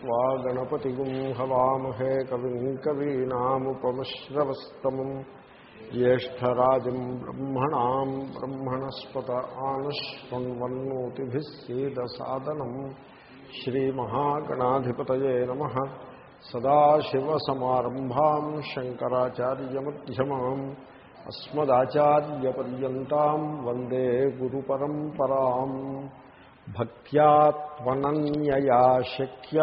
त्वा गणपतिगुं हवामहे कविम् कवीनामुपमश्रवस्तमम् ज्येष्ठराजम् ब्रह्मणाम् ब्रह्मणस्पत आनुष्वन्वन्नोतिभिः सीदसादनम् श्रीमहागणाधिपतये नमः सदाशिवसमारम्भाम् शङ्कराचार्यमध्यमाम् अस्मदाचार्यपर्यन्ताम् वन्दे गुरुपरम्पराम् భక్త్యాత్మనన్యయా శక్య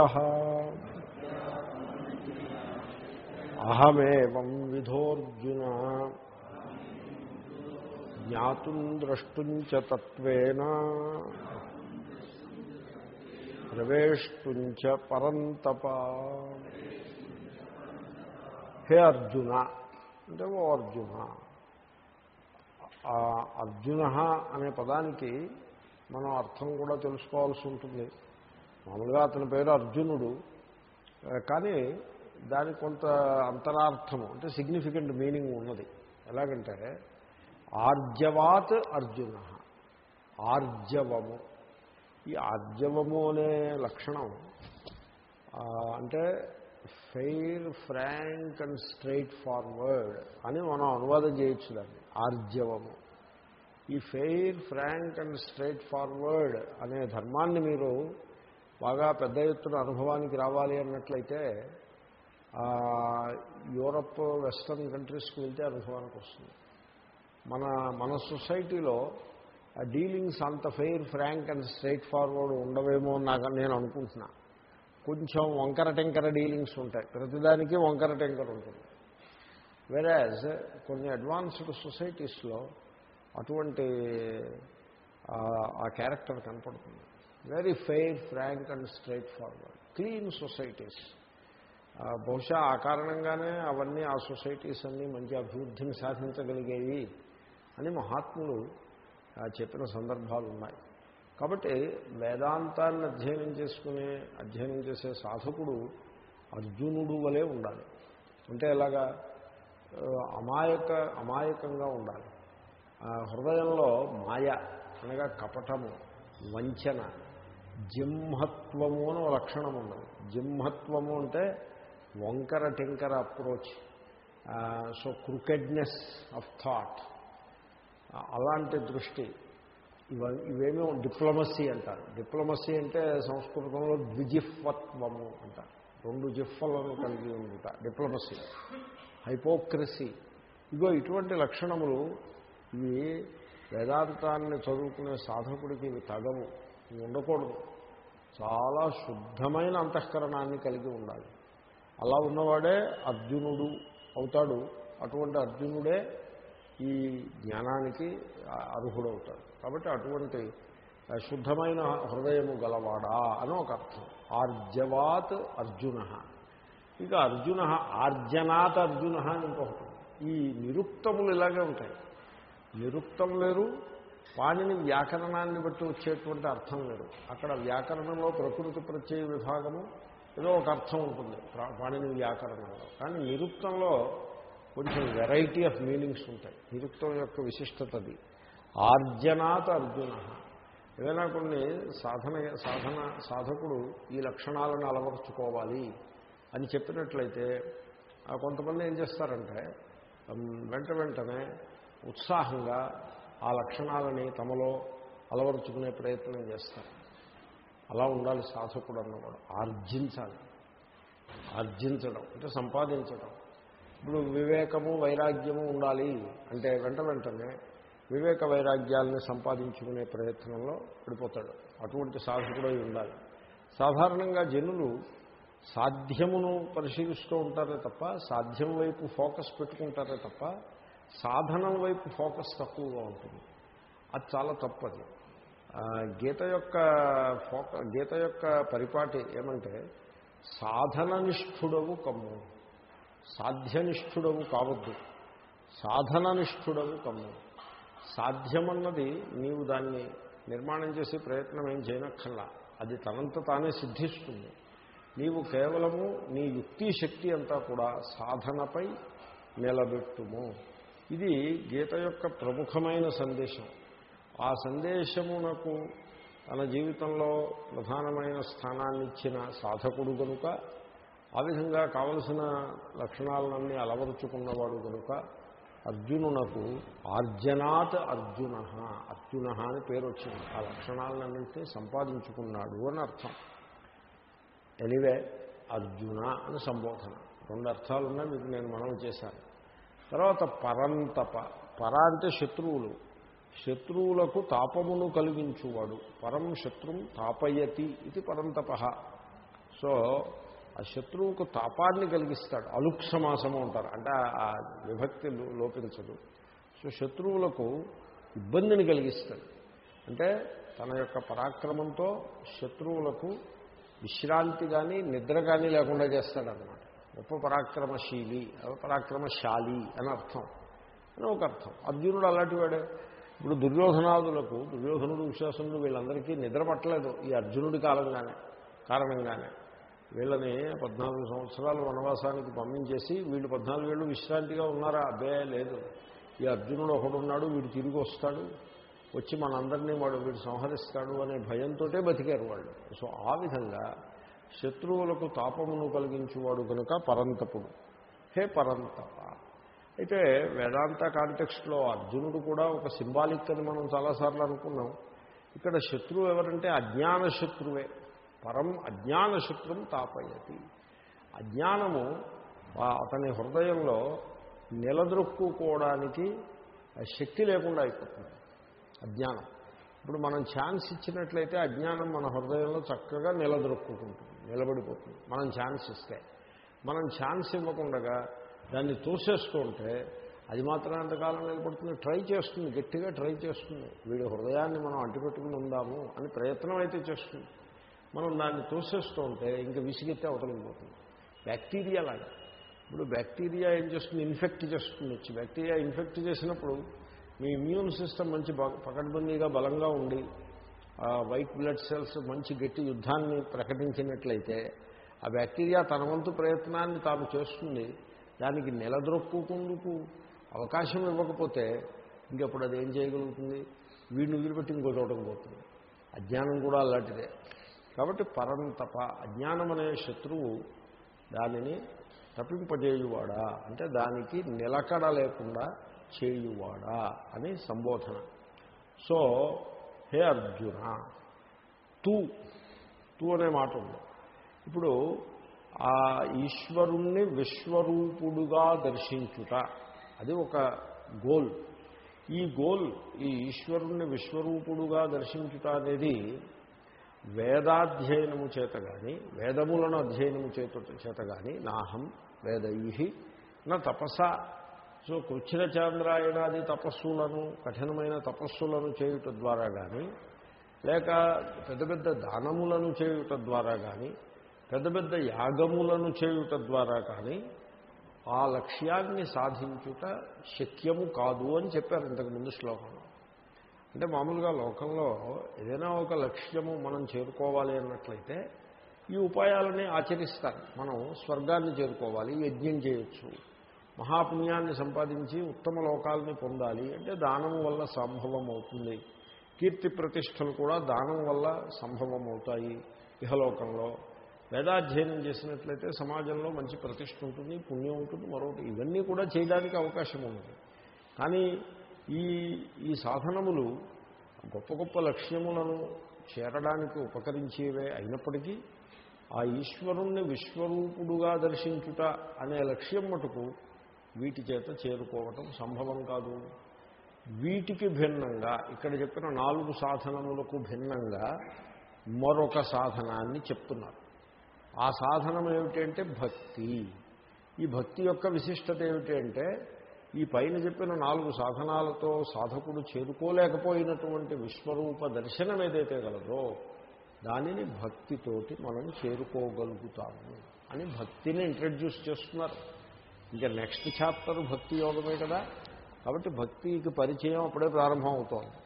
అహమేవం విధోర్జున జ్ఞాతుం ద్రష్టుం చ తత్వేన ప్రవేష్టుం చ పరంతప. హే అర్జున అంటే ఓ అర్జున అర్జున అనే పదానికి మనం అర్థం కూడా తెలుసుకోవాల్సి ఉంటుంది. మామూలుగా అతని పేరు అర్జునుడు. కానీ దానికి కొంత అంతరార్థము అంటే సిగ్నిఫికెంట్ మీనింగ్ ఉన్నది. ఎలాగంటే ఆర్జవాత్ అర్జున ఆర్జవము. ఈ ఆర్జవము అనే లక్షణం అంటే fair frank and straightforward అని మనం అనువాదం చేయొచ్చు దాన్ని ఆర్జవము. ఈ fair frank and straightforward అనే ధర్మాన్ని మీరు బాగా పెద్ద ఎత్తున అనుభవానికి రావాలి అన్నట్లయితే యూరప్ వెస్టర్న్ కంట్రీస్కి వెళ్తే అనుభవానికి వస్తుంది. మన మన సొసైటీలో ఆ డీలింగ్స్ అంత fair frank and straightforward ఉండవేమో నాకు నేను అనుకుంటున్నా. కొంచెం వంకర టెంకర డీలింగ్స్ ఉంటాయి. ప్రతిదానికి వంకర టెంకర ఉంటుంది. వెరాజ్ కొన్ని అడ్వాన్స్డ్ సొసైటీస్లో అటువంటి ఆ క్యారెక్టర్ కనపడుతుంది. Very fair frank and straightforward clean societies బహుశా ఆ కారణంగానే అవన్నీ ఆ సొసైటీస్ అన్నీ మంచి అభివృద్ధిని సాధించగలిగేవి అని మహాత్ములు చెప్పిన సందర్భాలు ఉన్నాయి. కాబట్టి వేదాంతాన్ని అధ్యయనం చేసుకునే అధ్యయనం చేసే సాధకుడు అర్జునుడు వలె ఉండాలి. అంటే ఎలాగా అమాయక అమాయకంగా ఉండాలి. హృదయంలో మాయ అనగా కపటము వంచన జింహత్వము అని ఒక లక్షణం ఉన్నది. జింహత్వము అంటే వంకర టెంకర approach so crookedness of thought అలాంటి దృష్టి. ఇవ ఇవేమీ డిప్లొమసీ అంటారు. డిప్లొమసీ అంటే సంస్కృతంలో ద్విజిహ్వత్వము అంటారు. రెండు జిఫ్ఫలను కలిగి ఉండుట డిప్లొమసీ హైపోక్రసీ. ఇగో ఇటువంటి లక్షణములు ఇవి వేదాంతాన్ని చదువుకునే సాధకుడికి ఇవి తగవు ఇవి ఉండకూడదు. చాలా శుద్ధమైన అంతఃకరణాన్ని కలిగి ఉండాలి. అలా ఉన్నవాడే అర్జునుడు అవుతాడు. అటువంటి అర్జునుడే ఈ జ్ఞానానికి అర్హుడవుతాడు. కాబట్టి అటువంటి శుద్ధమైన హృదయము గలవాడా అని ఒక అర్థం. ఆర్జవాత్ అర్జున. ఇక అర్జున ఆర్జనాత్ అర్జున అని ఇంకొకటి ఈ నిరుక్తములు ఇలాగే ఉంటాయి. నిరుక్తం లేరు పాణిని వ్యాకరణాన్ని బట్టి వచ్చేటువంటి అర్థం లేరు అక్కడ వ్యాకరణంలో ప్రకృతి ప్రత్యయ విభాగము ఏదో ఒక అర్థం ఉంటుంది పాణిని వ్యాకరణంలో. కానీ నిరుక్తంలో కొంచెం వెరైటీ ఆఫ్ మీనింగ్స్ ఉంటాయి. నిరుక్తం యొక్క విశిష్టతది ఆర్జనాత్ అర్జున. ఏదైనా కొన్ని సాధన సాధన సాధకుడు ఈ లక్షణాలను అలవరుచుకోవాలి అని చెప్పినట్లయితే కొంతమంది ఏం చేస్తారంటే వెంట వెంటనే ఉత్సాహంగా ఆ లక్షణాలని తమలో అలవరుచుకునే ప్రయత్నం చేస్తారు. అలా ఉండాలి సాధకుడు అన్నవాడు ఆర్జించాలి. ఆర్జించడం అంటే సంపాదించడం. ఇప్పుడు వివేకము వైరాగ్యము ఉండాలి అంటే వెంట వెంటనే వివేక వైరాగ్యాలని సంపాదించుకునే ప్రయత్నంలో పడిపోతాడు. అటువంటి సాధకుడు ఉండాలి. సాధారణంగా జనులు సాధ్యమును పరిశీలిస్తూ ఉంటారే తప్ప సాధ్యం వైపు ఫోకస్ పెట్టుకుంటారే తప్ప సాధనం వైపు ఫోకస్ తక్కువగా ఉంటుంది. అది చాలా తప్పది. గీత యొక్క ఫోక గీత యొక్క పరిపాటి ఏమంటే సాధననిష్ఠుడవు కమ్ము. సాధ్యనిష్ఠుడవు కావద్దు. సాధననిష్ఠుడవు కమ్ము. సాధ్యమన్నది నీవు దాన్ని నిర్మాణం చేసే ప్రయత్నం ఏం చేయనక్కర్లా. అది తనంత తానే సిద్ధిస్తుంది. నీవు కేవలము నీ యుక్తి శక్తి అంతా కూడా సాధనపై నిలబెట్టుము. ఇది గీత యొక్క ప్రముఖమైన సందేశం. ఆ సందేశమునకు తన జీవితంలో ప్రధానమైన స్థానాన్ని ఇచ్చిన సాధకుడు కనుక ఆ విధంగా కావలసిన లక్షణాలన్నీ అలవరుచుకున్నవాడు కనుక అర్జునునకు ఆర్జనాత్ అర్జున అర్జున అని పేరు వచ్చింది ఆ లక్షణాలన్నింటినీ సంపాదించుకున్నాడు అని అర్థం. ఎనివే అర్జున అని సంబోధన. రెండు అర్థాలున్నా మీకు నేను మనం చేశాను. తర్వాత పరంతప. పర అంటే శత్రువులు. శత్రువులకు తాపమును కలిగించువాడు. పరం శత్రుం తాపయతి ఇది పరంతప. సో ఆ శత్రువుకు తాపాన్ని కలిగిస్తాడు. అలుక్షమాసము అంటారు. అంటే ఆ విభక్తి లోపించదు. సో శత్రువులకు ఇబ్బందిని కలిగిస్తాడు. అంటే తన యొక్క పరాక్రమంతో శత్రువులకు విశ్రాంతి కానీ నిద్ర కానీ లేకుండా చేస్తాడనమాట గొప్ప పరాక్రమశీలి పరాక్రమశాలి అని అర్థం. అని ఒక అర్థం. అర్జునుడు అలాంటి వాడే. ఇప్పుడు దుర్యోధనాదులకు దుర్యోధనుడు విశ్వాసనుడు వీళ్ళందరికీ నిద్ర పట్టలేదు ఈ అర్జునుడి కాలంగానే కారణంగానే. వీళ్ళని పద్నాలుగు సంవత్సరాలు వనవాసానికి పంపించేసి వీళ్ళు పద్నాలుగు ఏళ్ళు విశ్రాంతిగా ఉన్నారా? అబ్బే లేదు. ఈ అర్జునుడు ఒకడున్నాడు వీడు తిరిగి వస్తాడు వచ్చి మనందరినీ వాడు వీడు సంహరిస్తాడు అనే భయంతో బతికారు వాళ్ళు. సో ఆ విధంగా శత్రువులకు తాపమును కలిగించువాడు కనుక పరంతపుడు. హే పరంతప. అయితే వేదాంత కాంటెక్స్ట్లో అర్జునుడు కూడా ఒక సింబాలిక్ అని మనం చాలాసార్లు అనుకున్నాం. ఇక్కడ శత్రువు ఎవరంటే అజ్ఞాన శత్రువే. పరం అజ్ఞాన శత్రువు తాపయతి. అజ్ఞానము అతని హృదయంలో నిలదొక్కుకోవడానికి శక్తి లేకుండా అయిపోతుంది. అజ్ఞానం. ఇప్పుడు మనం ఛాన్స్ ఇచ్చినట్లయితే అజ్ఞానం మన హృదయంలో చక్కగా నిలదొక్కుంటుంది నిలబడిపోతుంది. మనం ఛాన్స్ ఇస్తే. మనం ఛాన్స్ ఇవ్వకుండా దాన్ని తోసేస్తూ ఉంటే అది మాత్రం ఎంతకాలం నిలబడుతుంది? ట్రై చేస్తుంది. గట్టిగా ట్రై చేస్తుంది. వీడి హృదయాన్ని మనం అంటిపెట్టుకుని ఉందాము అని ప్రయత్నం అయితే చేస్తుంది. మనం దాన్ని తోసేస్తూ ఉంటే ఇంకా విసిగెత్తే అవతలిపోతుంది బ్యాక్టీరియా లాగా. ఇప్పుడు బ్యాక్టీరియా ఏం చేస్తుంది? ఇన్ఫెక్ట్ చేస్తుంది. వచ్చి బ్యాక్టీరియా ఇన్ఫెక్ట్ చేసినప్పుడు మీ ఇమ్యూన్ సిస్టమ్ మంచి పకడ్బందీగా బలంగా ఉండి వైట్ బ్లడ్ సెల్స్ మంచి గట్టి యుద్ధాన్ని ప్రకటించినట్లయితే ఆ బ్యాక్టీరియా తన వంతు ప్రయత్నాన్ని తాను చేస్తుంది. దానికి నిలదొక్కుకుందుకు అవకాశం ఇవ్వకపోతే ఇంకప్పుడు అది ఏం చేయగలుగుతుంది? వీడిని వదిలిపెట్టి ఇంకో చోటకు పోతుంది. అజ్ఞానం కూడా అలాంటిదే. కాబట్టి పరంతప అజ్ఞానం అనే శత్రువు దానిని తప్పింపజేయువాడా? అంటే దానికి నిలకడ లేకుండా చేయువాడా అని సంబోధన. సో హే అర్జున తూ తూ అనే మాట ఉంది. ఇప్పుడు ఆ ఈశ్వరుణ్ణి విశ్వరూపుడుగా దర్శించుట అది ఒక గోల్. ఈ గోల్ ఈ ఈశ్వరుణ్ణి విశ్వరూపుడుగా దర్శించుట అనేది వేదాధ్యయనము చేత కానీ వేదములను అధ్యయనము చేత చేత కానీ నాహం వేదై నా తపస సో కృచ్చిన చాంద్రాయణాది తపస్సులను కఠినమైన తపస్సులను చేయుట ద్వారా కానీ లేక పెద్ద పెద్ద దానములను చేయుట ద్వారా కానీ పెద్ద పెద్ద యాగములను చేయుట ద్వారా కానీ ఆ లక్ష్యాన్ని సాధించుట శక్యము కాదు అని చెప్పారు ఇంతకుముందు శ్లోకంలో. అంటే మామూలుగా లోకంలో ఏదైనా ఒక లక్ష్యము మనం చేరుకోవాలి అన్నట్లయితే ఈ ఉపాయాలని ఆచరిస్తారు. మనం స్వర్గాన్ని చేరుకోవాలి యజ్ఞం చేయొచ్చు మహాపుణ్యాన్ని సంపాదించి ఉత్తమ లోకాలని పొందాలి అంటే దానం వల్ల సంభవం అవుతుంది కీర్తి ప్రతిష్టలు కూడా దానం వల్ల సంభవం అవుతాయి ఇహలోకంలో. వేదాధ్యయనం చేసినట్లయితే సమాజంలో మంచి ప్రతిష్ట ఉంటుంది పుణ్యం ఉంటుంది మరొకటి ఇవన్నీ కూడా చేయడానికి అవకాశం ఉంది. కానీ ఈ ఈ సాధనములు గొప్ప గొప్ప లక్ష్యములను చేరడానికి ఉపకరించేవే అయినప్పటికీ ఆ ఈశ్వరుణ్ణి విశ్వరూపుడుగా దర్శించుట అనే లక్ష్యం మటుకు వీటి చేత చేరుకోవటం సంభవం కాదు. వీటికి భిన్నంగా ఇక్కడ చెప్పిన నాలుగు సాధనములకు భిన్నంగా మరొక సాధనాన్ని చెప్తున్నారు. ఆ సాధనం ఏమిటంటే భక్తి. ఈ భక్తి యొక్క విశిష్టత ఏమిటి అంటే ఈ పైన చెప్పిన నాలుగు సాధనాలతో సాధకుడు చేరుకోలేకపోయినటువంటి విశ్వరూప దర్శనం ఏదైతే గలదో దానిని భక్తితోటి మనం చేరుకోగలుగుతాము అని భక్తిని ఇంట్రడ్యూస్ చేస్తున్నారు. ఇంకా నెక్స్ట్ చాప్టర్ భక్తి యోగమే కదా. కాబట్టి భక్తికి పరిచయం అప్పుడే ప్రారంభం అవుతోంది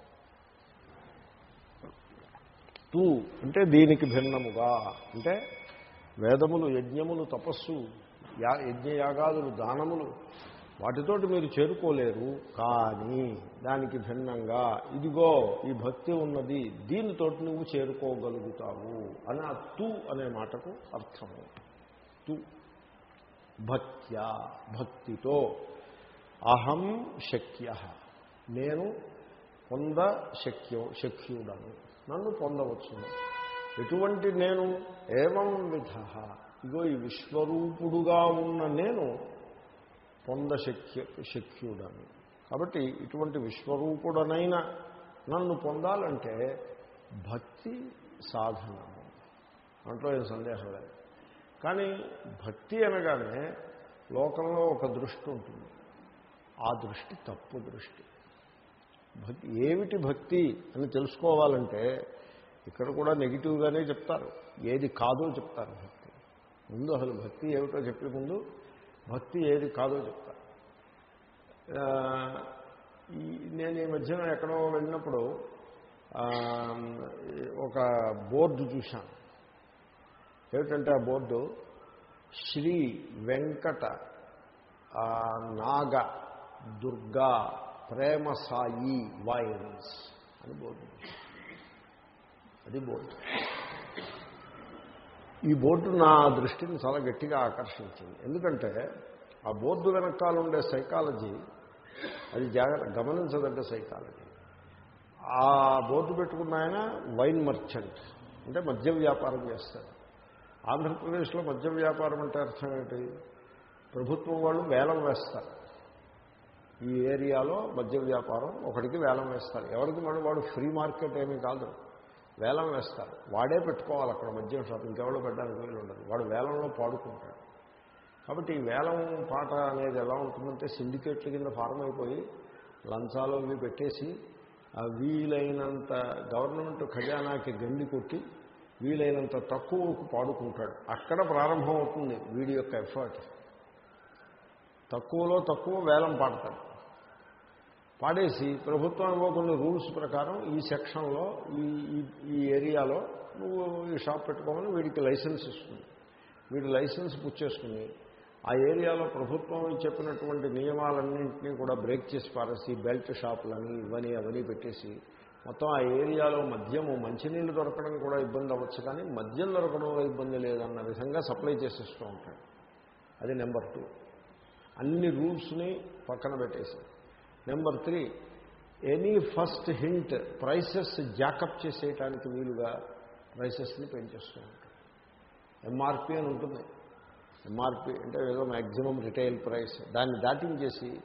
తూ అంటే దీనికి భిన్నముగా. అంటే వేదములు యజ్ఞములు తపస్సు యా యజ్ఞయాగాదులు దానములు వాటితోటి మీరు చేరుకోలేరు. కానీ దానికి భిన్నంగా ఇదిగో ఈ భక్తి ఉన్నది దీనితోటి నువ్వు చేరుకోగలుగుతావు అని ఆ తు అనే మాటకు అర్థము. తూ. భక్త్యా భక్తితో. అహం శక్య నేను పొంద శక్యో శక్యుడను నన్ను పొందవచ్చును. ఎటువంటి నేను ఏవం విధ? ఇగో ఈ విశ్వరూపుడుగా ఉన్న నేను పొంద శక్య శక్యుడను కాబట్టి ఇటువంటి విశ్వరూపుడనైన నన్ను పొందాలంటే భక్తి సాధనము. దాంట్లో ఏం సందేహం లేదు. కానీ భక్తి అనగానే లోకంలో ఒక దృష్టి ఉంటుంది. ఆ దృష్టి తప్పు దృష్టి. భక్తి ఏమిటి భక్తి అని తెలుసుకోవాలంటే ఇక్కడ కూడా నెగిటివ్గానే చెప్తారు. ఏది కాదో చెప్తారు భక్తి. ముందు అసలు భక్తి ఏమిటో చెప్పే ముందు భక్తి ఏది కాదో చెప్తారు. ఈ నేను ఈ మధ్యన ఎక్కడో వెళ్ళినప్పుడు ఒక బోర్డు చూశాను. ఏమిటంటే ఆ బోర్డు శ్రీ వెంకట నాగ దుర్గా ప్రేమ సాయి వైన్స్ అని బోర్డు. అది బోర్డు. ఈ బోర్డు నా దృష్టిని చాలా గట్టిగా ఆకర్షించింది. ఎందుకంటే ఆ బోర్డు వెనకాల ఉండే సైకాలజీ అది జాగ్రత్త గమనించదగ్గ సైకాలజీ. ఆ బోర్డు పెట్టుకున్న ఆయన వైన్ మర్చెంట్ అంటే మద్య వ్యాపారం చేస్తాడు ఆంధ్రప్రదేశ్లో మద్య వ్యాపారం అంటే అర్థం ఏంటి? ప్రభుత్వం వాళ్ళు వేలం వేస్తారు. ఈ ఏరియాలో మద్య వ్యాపారం ఒకడికి వేలం వేస్తారు. ఎవరికి మళ్ళీ వాడు ఫ్రీ మార్కెట్ ఏమీ కాదు. వేలం వేస్తారు. వాడే పెట్టుకోవాలి అక్కడ మద్యం షాప్. ఇంకెవడో పెట్టడానికి వీలు ఉండదు. వాడు వేలంలో పాడుకుంటాడు. కాబట్టి ఈ వేలం పాట అనేది ఎలా ఉంటుందంటే సిండికేట్ల కింద ఫారం అయిపోయి లంచాలు పెట్టేసి వీలైనంత గవర్నమెంట్ ఖజానాకి గండి కొట్టి వీలైనంత తక్కువకు పాడుకుంటాడు. అక్కడ ప్రారంభం అవుతుంది వీడి యొక్క ఎఫర్ట్ తక్కువలో తక్కువ వేలం పాడతాడు. పాడేసి ప్రభుత్వం ఇవ్వకుండా కొన్ని రూల్స్ ప్రకారం ఈ సెక్షన్లో ఈ ఈ- ఈ ఏరియాలో నువ్వు ఈ షాప్ పెట్టుకోమని వీడికి లైసెన్స్ ఇస్తుంది. వీడు లైసెన్స్ పుచ్చేసుకుని ఆ ఏరియాలో ప్రభుత్వం చెప్పినటువంటి నియమాలన్నింటినీ కూడా బ్రేక్ చేసి పారేసి బెల్ట్ షాపులని ఇవని అవని పెట్టేసి మొత్తం ఆ ఏరియాలో మద్యము మంచినీళ్ళు దొరకడం కూడా ఇబ్బంది అవ్వచ్చు కానీ మద్యం దొరకడంలో ఇబ్బంది లేదన్న విధంగా సప్లై చేసేస్తూ ఉంటాడు. అది నెంబర్ టూ. అన్ని రూల్స్ని పక్కన పెట్టేసి number three any first hint prices jack up చేసేయటానికి వీలుగా ప్రైసెస్ని పెంచేస్తూ ఉంటాడు. ఎంఆర్పి అని ఉంటుంది. ఎంఆర్పి అంటే ఏదో మ్యాక్సిమం రిటైల్ ప్రైస్ దాన్ని దాటించేసి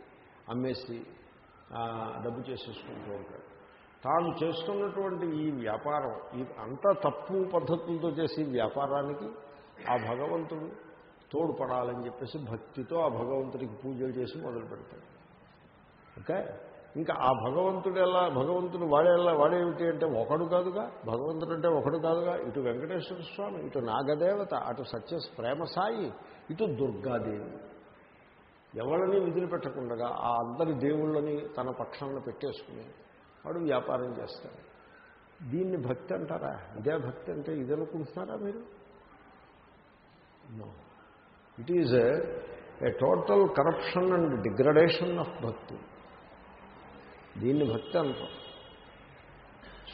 అమ్మేసి డబ్బు చేసేసుకుంటూ ఉంటాడు. తాను చేస్తున్నటువంటి ఈ వ్యాపారం ఈ అంత తప్పు పద్ధతులతో చేసే వ్యాపారానికి ఆ భగవంతుడు తోడ్పడాలని చెప్పేసి భక్తితో ఆ భగవంతుడికి పూజలు చేసి మొదలు పెడతాడు. ఓకే? ఇంకా ఆ భగవంతుడు ఎలా భగవంతుడు వాడేలా వాడేమిటి అంటే ఒకడు కాదుగా భగవంతుడు అంటే ఒకడు కాదుగా ఇటు వెంకటేశ్వర స్వామి ఇటు నాగదేవత అటు సత్య ప్రేమ సాయి ఇటు దుర్గాదేవి. ఎవరిని విదిలిపెట్టకుండా ఆ అందరి దేవుళ్ళని తన పక్షాన పెట్టేసుకుని వాడు వ్యాపారం చేస్తాడు. దీన్ని భక్తి అంటారా? ఇదే భక్తి అంటే ఇది అనుకుంటున్నారా మీరు it is a total corruption and degradation of bhakti. దీన్ని భక్తి అంటాం.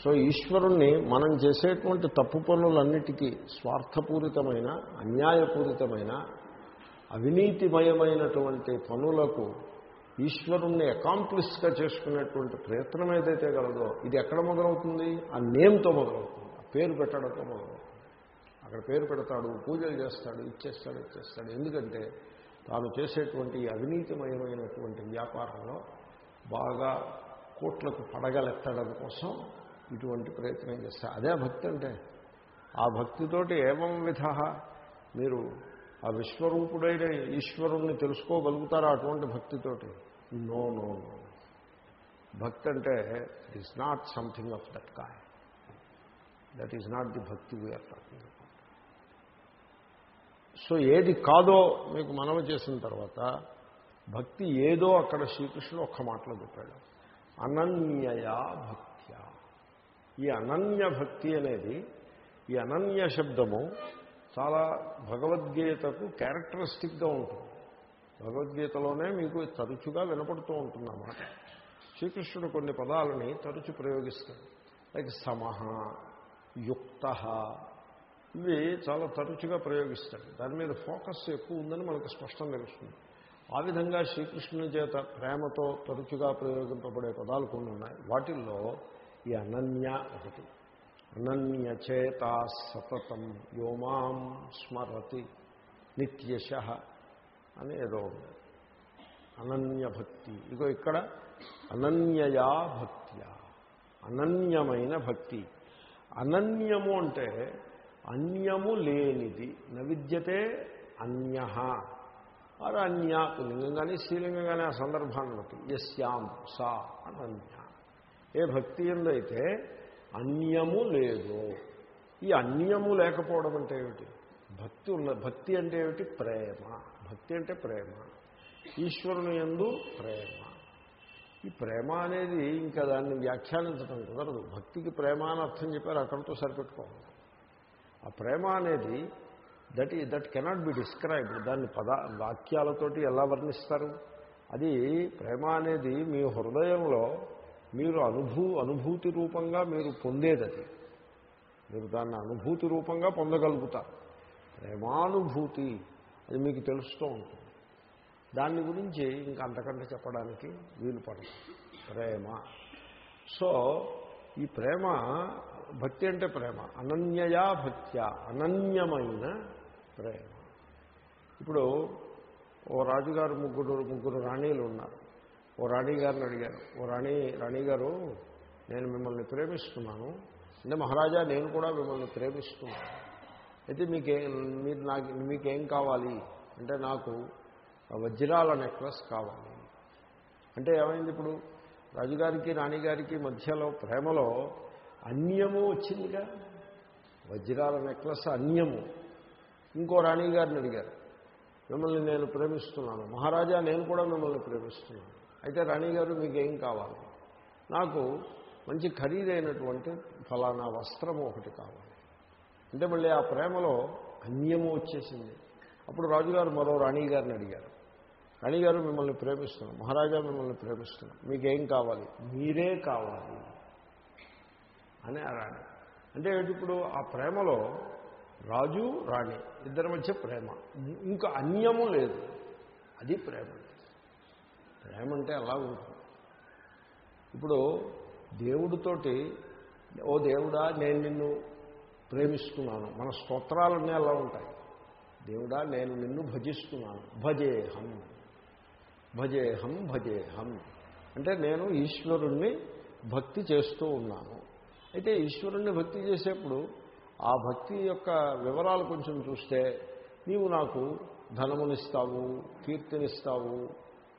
సో ఈశ్వరుణ్ణి మనం చేసేటువంటి తప్పు పనులన్నిటికీ స్వార్థపూరితమైన అన్యాయపూరితమైన అవినీతిమయమైనటువంటి పనులకు ఈశ్వరుణ్ణి అకాంప్లిస్గా చేసుకునేటువంటి ప్రయత్నం ఏదైతే కలదో ఇది ఎక్కడ మొదలవుతుంది? ఆ నేమ్తో మొదలవుతుంది. ఆ పేరు పెట్టడంతో మొదలవుతుంది. అక్కడ పేరు పెడతాడు పూజలు చేస్తాడు ఇచ్చేస్తాడు ఇచ్చేస్తాడు. ఎందుకంటే తాను చేసేటువంటి అవినీతిమయమైనటువంటి వ్యాపారంలో బాగా కోట్లకు పడగలెత్తడం కోసం ఇటువంటి ప్రయత్నం చేస్తాడు అదే భక్తి అంటే. ఆ భక్తితోటి ఏమం విధ? మీరు ఆ విశ్వరూపుడైన ఈశ్వరుణ్ణి తెలుసుకోగలుగుతారా అటువంటి భక్తితోటి? No no no. భక్తి అంటే it is not something of that Kai that is not the bhakti we're talking so ఏది కాదో మీకు మనవి చేసిన తర్వాత భక్తి ఏదో అక్కడ శ్రీకృష్ణుడు ఒక్క మాటలో చెప్పాడు. అనన్యయా భక్త్య. ఈ అనన్య భక్తి అనేది ఈ అనన్య శబ్దము చాలా భగవద్గీతకు క్యారెక్టరిస్టిక్గా ఉంటుంది. భగవద్గీతలోనే మీకు తరచుగా వినపడుతూ ఉంటుందన్నమాట శ్రీకృష్ణుడు కొన్ని పదాలని తరచు ప్రయోగిస్తాడు. లైక్ సమహ యుక్త ఇవి చాలా తరచుగా ప్రయోగిస్తాడు. దాని మీద ఫోకస్ ఎక్కువ ఉందని మనకు స్పష్టం తెలుస్తుంది. ఆ విధంగా శ్రీకృష్ణుని చేత ప్రేమతో తరచుగా ప్రయోగింపబడే పదాలు కొన్ని ఉన్నాయి. వాటిల్లో ఈ అనన్య ఒకటి. అనన్యచేత సతతం యోమాం స్మరతి నిత్యశ అని ఏదో ఉంది. అనన్యభక్తి. ఇగో ఇక్కడ అనన్యయా భక్త్య. అనన్యమైన భక్తి. అనన్యము అంటే అన్యము లేనిది. నవిద్యతే అన్య. వారు అన్య పుల్లింగం కానీ స్త్రీలింగం కానీ ఆ సందర్భాన్ని బట్టి. యస్యాం సా అనన్య. ఏ భక్తి ఎందైతే అన్యము లేదు. ఈ అన్యము లేకపోవడం అంటే ఏమిటి? భక్తి ఉన్న భక్తి అంటే ఏమిటి? ప్రేమ. భక్తి అంటే ప్రేమ. ఈశ్వరుని ఎందు ప్రేమ. ఈ ప్రేమ అనేది ఇంకా దాన్ని వ్యాఖ్యానించడం కుదరదు. భక్తికి ప్రేమ అని అర్థం చెప్పారు అక్కడితో సరిపెట్టుకోవాలి ఆ ప్రేమ అనేది దట్ ఈ దట్ కెనాట్ బి డిస్క్రైబ్డ్. దాన్ని పద వాక్యాలతోటి ఎలా వర్ణిస్తారు? అది ప్రేమ అనేది మీ హృదయంలో మీరు అనుభూ అనుభూతి రూపంగా మీరు పొందేదది మీరు దాన్ని అనుభూతి రూపంగా పొందగలుగుతారు. ప్రేమానుభూతి. అది మీకు తెలుస్తూ ఉంటుంది. దాని గురించి ఇంకా అంతకంటే చెప్పడానికి వీలు పడదు. ప్రేమ. సో ఈ ప్రేమ భక్తి అంటే ప్రేమ. అనన్యయా భక్త్య అనన్యమైన ప్రేమ. ఇప్పుడు ఓ రాజుగారు ముగ్గురు ముగ్గురు రాణీలు ఉన్నారు. ఓ రాణి గారిని అడిగారు. ఓ రాణి రాణి గారు నేను మిమ్మల్ని ప్రేమిస్తున్నాను. అంటే మహారాజా నేను కూడా మిమ్మల్ని ప్రేమిస్తున్నాను. అయితే మీకే మీరు నాకు మీకేం కావాలి? అంటే నాకు వజ్రాల నెక్లెస్ కావాలి. అంటే ఏమైంది ఇప్పుడు? రాజుగారికి రాణిగారికి మధ్యలో ప్రేమలో అన్యము వచ్చిందిగా? వజ్రాల నెక్లెస్ అన్యము. ఇంకో రాణిగారిని అడిగారు. మిమ్మల్ని నేను ప్రేమిస్తున్నాను. మహారాజా నేను కూడా మిమ్మల్ని ప్రేమిస్తున్నాను. అయితే రాణిగారు మీకేం కావాలి? నాకు మంచి ఖరీదైనటువంటి ఫలానా వస్త్రము ఒకటి కావాలి. అంటే మళ్ళీ ఆ ప్రేమలో అన్యము వచ్చేసింది. అప్పుడు రాజుగారు మరో రాణిగారిని అడిగారు. రాణిగారు మిమ్మల్ని ప్రేమిస్తున్నాం మహారాజా మిమ్మల్ని ప్రేమిస్తున్నాం మీకేం కావాలి? మీరే కావాలి అని ఆ రాణి అంటే ఇప్పుడు ఆ ప్రేమలో రాజు రాణి ఇద్దరి మధ్య ప్రేమ. ఇంకా అన్యము లేదు. అది ప్రేమ. ప్రేమ అంటే అలా ఉంటుంది. ఇప్పుడు దేవుడితోటి ఓ దేవుడా నేను నిన్ను ప్రేమిస్తున్నాను. మన స్తోత్రాలన్నీ అలా ఉంటాయి. దేవుడా నేను నిన్ను భజిస్తున్నాను. భజేహం. భజేహం భజేహం. అంటే నేను ఈశ్వరుణ్ణి భక్తి చేస్తూ ఉన్నాను. అయితే ఈశ్వరుణ్ణి భక్తి చేసేప్పుడు ఆ భక్తి యొక్క వివరాలు కొంచెం చూస్తే నీవు నాకు ధనమునిస్తావు కీర్తినిస్తావు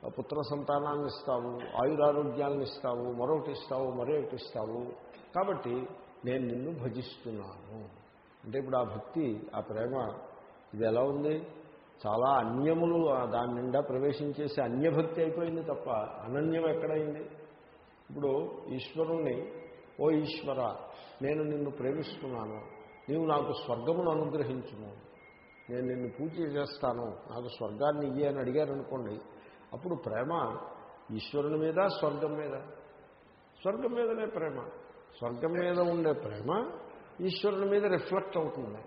పుత్ర సంతానాన్ని ఇస్తావు ఆయురారోగ్యాలను ఇస్తావు మరొకటి ఇస్తావు మరొకటి ఇస్తావు. కాబట్టి నేను నిన్ను భజిస్తున్నాను. అంటే ఇప్పుడు ఆ భక్తి ఆ ప్రేమ ఇది ఎలా ఉంది? చాలా అన్యములు దాని నిండా ప్రవేశించేసి అన్యభక్తి అయిపోయింది తప్ప అనన్యం ఎక్కడైంది? ఇప్పుడు ఈశ్వరుణ్ణి ఓ ఈశ్వర నేను నిన్ను ప్రేమిస్తున్నాను. నీవు నాకు స్వర్గమును అనుగ్రహించును నేను నిన్ను పూజ చేస్తాను. నాకు స్వర్గాన్ని ఇయ్యి అని అడిగారనుకోండి అప్పుడు ప్రేమ ఈశ్వరుని మీద స్వర్గం మీద? స్వర్గం మీదనే ప్రేమ. స్వర్గం మీద ఉండే ప్రేమ ఈశ్వరుని మీద రిఫ్లెక్ట్ అవుతుంది.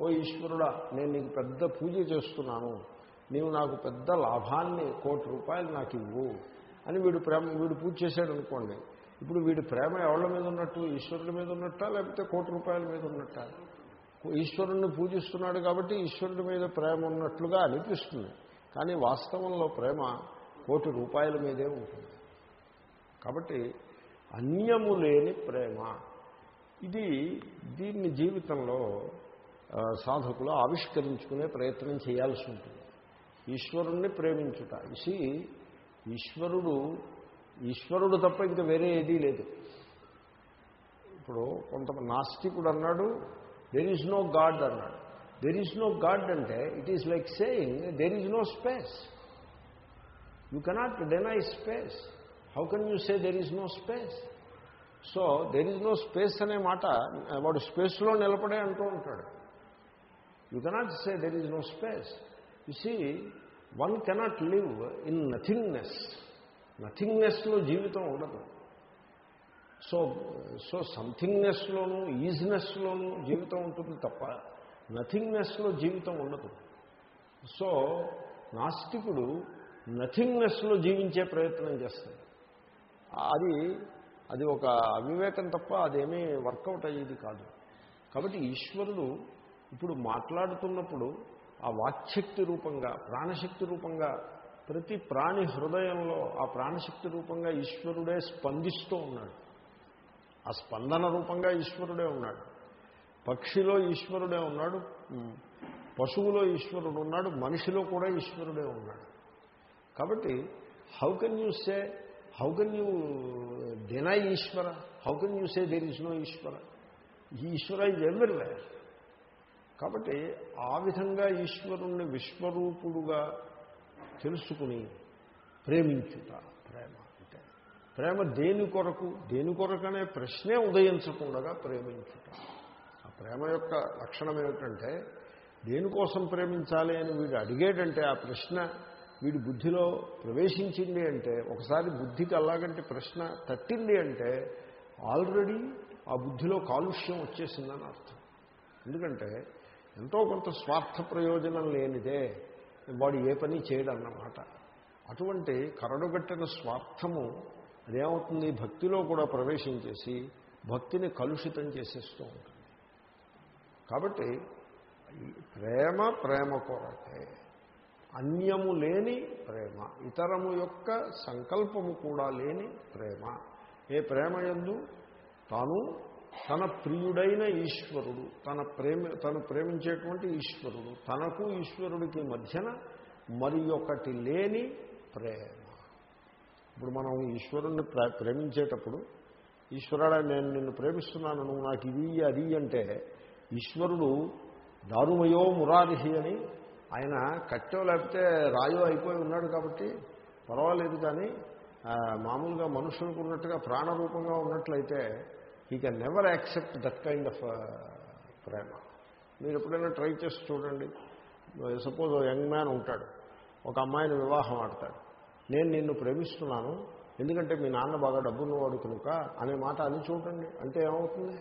ఓ ఈశ్వరుడా నేను నీకు పెద్ద పూజ చేస్తున్నాను. నీవు నాకు పెద్ద లాభాన్ని కోటి రూపాయలు నాకు ఇవ్వు అని వీడు ప్రేమ వీడు పూజ చేశాడు అనుకోండి ఇప్పుడు వీడి ప్రేమ ఎవరి మీద ఉన్నట్టు? ఈశ్వరుడి మీద ఉన్నట్టా? లేకపోతే కోటి రూపాయల మీద ఉన్నట్టా? ఈశ్వరుణ్ణి పూజిస్తున్నాడు కాబట్టి ఈశ్వరుడి మీద ప్రేమ ఉన్నట్లుగా అనిపిస్తుంది. కానీ వాస్తవంలో ప్రేమ కోటి రూపాయల మీదే ఉంటుంది. కాబట్టి అన్యము లేని ప్రేమ. ఇది దీన్ని జీవితంలో సాధకులు ఆవిష్కరించుకునే ప్రయత్నం చేయాల్సి ఉంటుంది. ఈశ్వరుణ్ణి ప్రేమించుట. ఇసి ఈశ్వరుడు ఈశ్వరుడు తప్ప ఇంకా వేరే ఏదీ లేదు. ఇప్పుడు కొంత నాస్తికుడు అన్నాడు దెర్ ఈజ్ నో గాడ్ అన్నాడు. దెర్ ఈజ్ నో గాడ్ అంటే it is like saying there is no space you cannot deny space how can you say there is no space so there is no space అనే మాట వాడు స్పేస్లో నిలబడే అంటూ ఉంటాడు. You cannot say there is no space you see one cannot live in nothingness నథింగ్నెస్లో జీవితం ఉండదు. So so సంథింగ్నెస్లోనూ ఈజినెస్లోనూ జీవితం ఉంటుంది తప్ప నథింగ్నెస్లో జీవితం ఉండదు. సో నాస్తికుడు నథింగ్నెస్లో జీవించే ప్రయత్నం చేస్తాడు. అది అది ఒక అవివేకం తప్ప అదేమీ వర్కౌట్ అయ్యేది కాదు. కాబట్టి ఈశ్వరుడు ఇప్పుడు మాట్లాడుతున్నప్పుడు ఆ వాక్శక్తి రూపంగా ప్రాణశక్తి రూపంగా ప్రతి ప్రాణి హృదయంలో ఆ ప్రాణశక్తి రూపంగా ఈశ్వరుడే స్పందిస్తూ ఉన్నాడు. ఆ స్పందన రూపంగా ఈశ్వరుడే ఉన్నాడు. పక్షిలో ఈశ్వరుడే ఉన్నాడు. పశువులో ఈశ్వరుడు ఉన్నాడు. మనిషిలో కూడా ఈశ్వరుడే ఉన్నాడు. కాబట్టి how can you say how can you deny Ishwara how can you say there is no Ishwara ఈ ఈశ్వర ఇది కాబట్టి ఆ విధంగా ఈశ్వరుణ్ణి విశ్వరూపుడుగా తెలుసుకుని ప్రేమించుట ప్రేమ అంటే ప్రేమ దేని కొరకు? దేని కొరకనే ప్రశ్నే ఉదయించకుండా ప్రేమించుట. ఆ ప్రేమ యొక్క లక్షణం ఏమిటంటే దేనికోసం ప్రేమించాలి అని వీడు అడిగేటంటే ఆ ప్రశ్న వీడి బుద్ధిలో ప్రవేశించింది అంటే ఒకసారి బుద్ధికి అలాగంటే ప్రశ్న తట్టింది అంటే ఆల్రెడీ ఆ బుద్ధిలో కాలుష్యం వచ్చేసిందని అర్థం. ఎందుకంటే ఎంతో కొంత స్వార్థ ప్రయోజనం లేనిదే వాడు ఏ పని చేయడన్నమాట. అటువంటి కరడుగట్టిన స్వార్థము అదేమవుతుంది? భక్తిలో కూడా ప్రవేశించేసి భక్తిని కలుషితం చేసేస్తూ ఉంటుంది. కాబట్టి ప్రేమ ప్రేమ కొరకే. అన్యము లేని ప్రేమ. ఇతరము యొక్క సంకల్పము కూడా లేని ప్రేమ. ఏ ప్రేమ ఎందు తాను తన ప్రియుడైన ఈశ్వరుడు. తన ప్రేమ తను ప్రేమించేటువంటి ఈశ్వరుడు. తనకు ఈశ్వరుడికి మధ్యన మరి ఒకటి లేని ప్రేమ. ఇప్పుడు మనం ఈశ్వరుణ్ణి ప్రేమించేటప్పుడు ఈశ్వరుడా నేను నిన్ను ప్రేమిస్తున్నాను. నువ్వు నాకు ఇది అది అంటే ఈశ్వరుడు దారుమయో మురారిహి అని ఆయన కట్టో లేకపోతే రాయో అయిపోయి ఉన్నాడు కాబట్టి పర్వాలేదు కానీ మామూలుగా మనుషులకు ఉన్నట్టుగా ప్రాణరూపంగా ఉన్నట్లయితే he can never accept that kind of prema. మీరు ఎప్పుడైనా ట్రై చేసి చూడండి. సపోజ్ యంగ్ మ్యాన్ ఉంటాడు ఒక అమ్మాయిని వివాహం ఆడతాడు. నేను నిన్ను ప్రేమిస్తున్నాను ఎందుకంటే మీ నాన్న బాగా డబ్బున్నవాడు కనుక అనే మాట అని చూడండి. అంటే ఏమవుతుంది?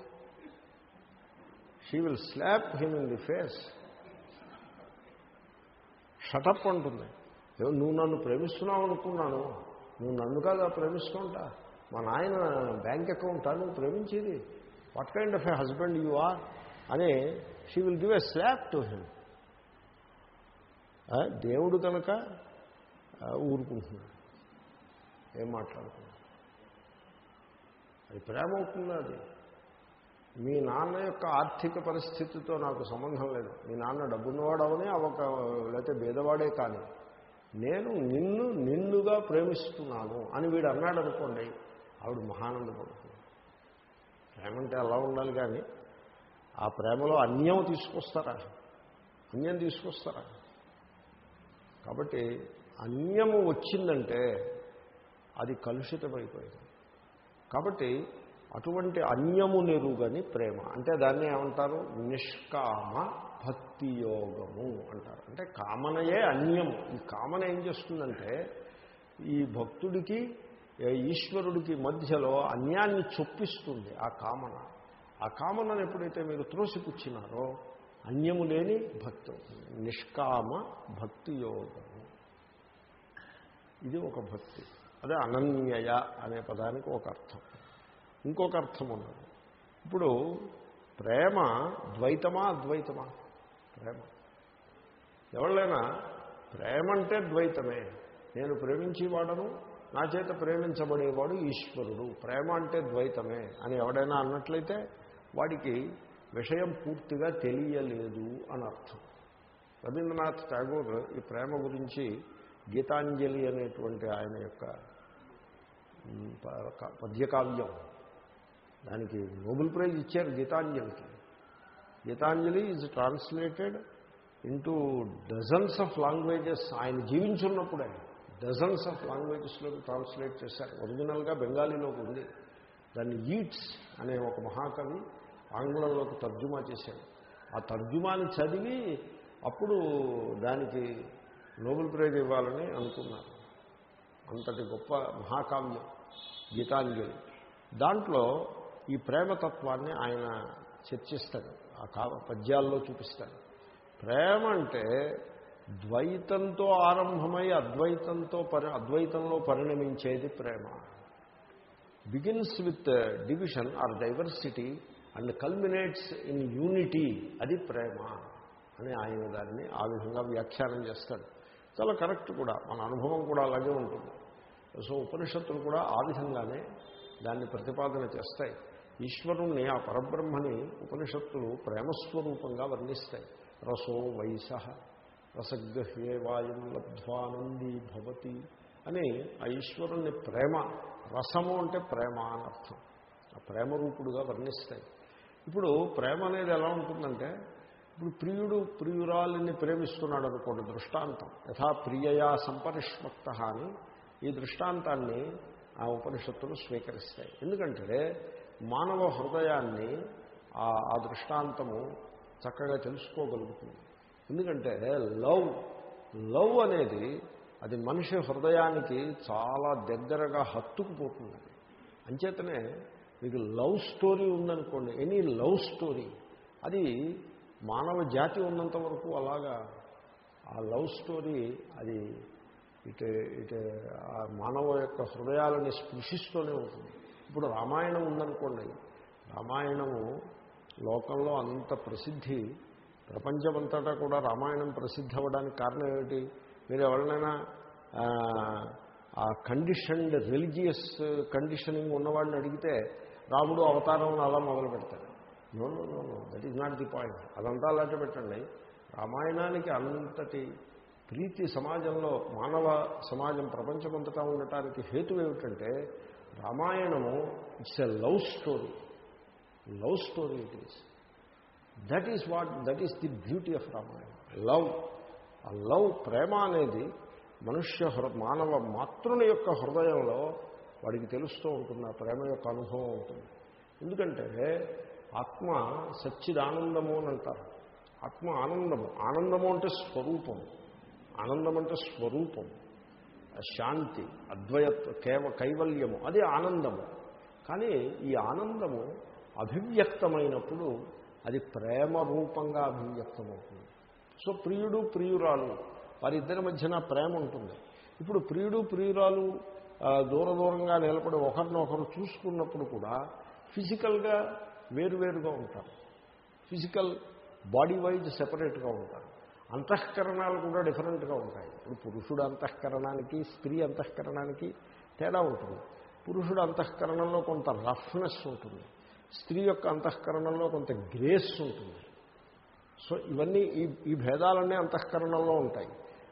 She will slap him in the face shut up అంటుంది. నువ్వు నన్ను ప్రేమిస్తున్నావు అనుకున్నాను. నువ్వు నన్ను కాదా ప్రేమిస్తుంటా. మా నాయన బ్యాంక్ అకౌంటా? నువ్వు ప్రేమించేది? What kind of a husband you are అని she will give a slap to him దేవుడు కనుక ఊరుకుంటున్నాడు. ఏం మాట్లాడుతున్నాడు? అది ప్రేమ అవుతుంది అది? మీ నాన్న యొక్క ఆర్థిక పరిస్థితితో నాకు సంబంధం లేదు. మీ నాన్న డబ్బున్నవాడవని అవక లేకపోతే భేదవాడే కానీ నేను నిన్ను నిన్నుగా ప్రేమిస్తున్నాను అని వీడు అన్నాడు అనుకోండి ఆవిడ మహానందపడుతుంది ప్రేమంటే అలా ఉండాలి కానీ ఆ ప్రేమలో అన్యం తీసుకొస్తారా? అన్యం తీసుకొస్తారా? కాబట్టి అన్యము వచ్చిందంటే అది కలుషితమైపోయింది. కాబట్టి అటువంటి అన్యము నెరుగని ప్రేమ. అంటే దాన్ని ఏమంటారు? నిష్కామ భక్తి యోగము అంటారు. అంటే కామనయే అన్యము. ఈ కామన ఏం చేస్తుందంటే ఈ భక్తుడికి ఈశ్వరుడికి మధ్యలో అన్యాన్ని చొప్పిస్తుంది ఆ కామన. ఆ కామనను ఎప్పుడైతే మీరు త్రోసిపుచ్చినారో అన్యము లేని భక్తి. నిష్కామ భక్తి యోగము. ఇది ఒక భక్తి. అదే అనన్యయ అనే పదానికి ఒక అర్థం. ఇంకొక అర్థం ఉన్నది. ఇప్పుడు ప్రేమ ద్వైతమా అద్వైతమా? ప్రేమ. ఎవళ్ళైనా ప్రేమ అంటే ద్వైతమే. నేను ప్రేమించేవాడను నా చేత ప్రేమించబడేవాడు ఈశ్వరుడు. ప్రేమ అంటే ద్వైతమే అని ఎవడైనా అన్నట్లయితే వాడికి విషయం పూర్తిగా తెలియలేదు అని అర్థం. రవీంద్రనాథ్ ఠాగూర్ ఈ ప్రేమ గురించి గీతాంజలి అనేటువంటి ఆయన యొక్క పద్యకావ్యం దానికి నోబెల్ ప్రైజ్ ఇచ్చారు గీతాంజలికి. Gitanjali is translated into dozens of languages ఆయన జీవించున్నప్పుడే డజన్స్ ఆఫ్ లాంగ్వేజెస్లోకి ట్రాన్స్లేట్ చేశారు. ఒరిజినల్గా బెంగాలీలోకి ఉంది. దాన్ని ఈట్స్ అనే ఒక మహాకవి ఆంగ్లంలోకి తర్జుమా చేశాడు. ఆ తర్జుమాని చదివి అప్పుడు దానికి నోబెల్ ప్రైజ్ ఇవ్వాలని అనుకున్నారు. అంతటి గొప్ప మహాకావ్యం గీతాంజలి. దాంట్లో ఈ ప్రేమతత్వాన్ని ఆయన చర్చిస్తాడు. ఆ కా పద్యాల్లో చూపిస్తాడు. ప్రేమ అంటే ద్వైతంతో ఆరంభమై అద్వైతంతో పరి అద్వైతంలో పరిణమించేది ప్రేమ. Begins with division or diversity and culminates in unity అది ప్రేమ అని ఆయన దాన్ని ఆ విధంగా వ్యాఖ్యానం చేస్తాడు. చాలా కరెక్ట్ కూడా మన అనుభవం కూడా అలాగే ఉంటుంది. సో ఉపనిషత్తులు కూడా ఆ విధంగానే దాన్ని ప్రతిపాదన చేస్తాయి. ఈశ్వరుణ్ణి ఆ పరబ్రహ్మని ఉపనిషత్తులు ప్రేమస్వరూపంగా వర్ణిస్తాయి. రసో వయస రసగ్రహ్యే వాయుం లబ్ధ్వానందీ భవతి అని ఆ ఈశ్వరుణ్ణి ప్రేమ రసము అంటే ప్రేమ అని అర్థం. ఆ ప్రేమ రూపుడుగా వర్ణిస్తాయి. ఇప్పుడు ప్రేమ అనేది ఎలా ఉంటుందంటే ఇప్పుడు ప్రియుడు ప్రియురాలిని ప్రేమిస్తున్నాడు అనుకోండి దృష్టాంతం. యథా ప్రియయా సంపరిష్మక్త అని ఈ దృష్టాంతాన్ని ఆ ఉపనిషత్తులు స్వీకరిస్తాయి. ఎందుకంటే మానవ హృదయాన్ని ఆ దృష్టాంతము చక్కగా తెలుసుకోగలుగుతుంది. ఎందుకంటే లవ్ లవ్ అనేది అది మనిషి హృదయానికి చాలా దగ్గరగా హత్తుకుపోతుంది. అంచేతనే మీకు లవ్ స్టోరీ ఉందనుకోండి ఎనీ లవ్ స్టోరీ అది మానవ జాతి ఉన్నంత వరకు అలాగా ఆ లవ్ స్టోరీ అది ఇటు ఇటు ఆ మానవ యొక్క హృదయాలని స్పృశిస్తూనే ఉంటుంది. ఇప్పుడు రామాయణం ఉందనుకోండి రామాయణము లోకంలో అంత ప్రసిద్ధి ప్రపంచమంతటా కూడా రామాయణం ప్రసిద్ధి అవ్వడానికి కారణం ఏమిటి? మీరు ఎవరినైనా ఆ కండిషన్డ్ రిలీజియస్ కండిషనింగ్ ఉన్నవాడిని అడిగితే రాముడు అవతారం అలా మొదలు పెడతాడు. No no no no that is not the point అదంతా అలాంటి పెట్టండి. రామాయణానికి అంతటి ప్రీతి సమాజంలో మానవ సమాజం ప్రపంచమంతటా ఉండటానికి హేతు ఏమిటంటే రామాయణము it's a love story love story it is that is what that is the beauty of Ramayanam love ఆ లవ్ ప్రేమ అనేది మనుష్య హృ మానవ మాతృని యొక్క హృదయంలో వాడికి తెలుస్తూ ఉంటుంది ఆ ప్రేమ యొక్క అనుభవం ఉంటుంది. ఎందుకంటే ఆత్మ సచ్చిదానందము అని అంటారు. ఆత్మ ఆనందము. ఆనందము అంటే స్వరూపం. ఆనందం అంటే స్వరూపం. శాంతి అద్వయత్వ కేవ కైవల్యము అది ఆనందము. కానీ ఈ ఆనందము అభివ్యక్తమైనప్పుడు అది ప్రేమ రూపంగా అభివ్యక్తమవుతుంది. సో ప్రియుడు ప్రియురాలు వారిద్దరి మధ్యన ప్రేమ ఉంటుంది. ఇప్పుడు ప్రియుడు ప్రియురాలు దూర దూరంగా నిలబడి ఒకరినొకరు చూసుకున్నప్పుడు కూడా ఫిజికల్గా వేరువేరుగా ఉంటారు. ఫిజికల్ బాడీ వైజ్ సెపరేట్గా ఉంటారు. అంతఃకరణాలు కూడా డిఫరెంట్గా ఉంటాయి. ఇప్పుడు పురుషుడు అంతఃకరణానికి స్త్రీ అంతఃకరణానికి తేడా ఉంటుంది. పురుషుడు అంతఃకరణంలో కొంత రఫ్నెస్ ఉంటుంది. స్త్రీ యొక్క అంతఃకరణంలో కొంత గ్రేస్ ఉంటుంది. సో ఇవన్నీ ఈ ఈ భేదాలన్నీ అంతఃకరణంలో ఉంటాయి.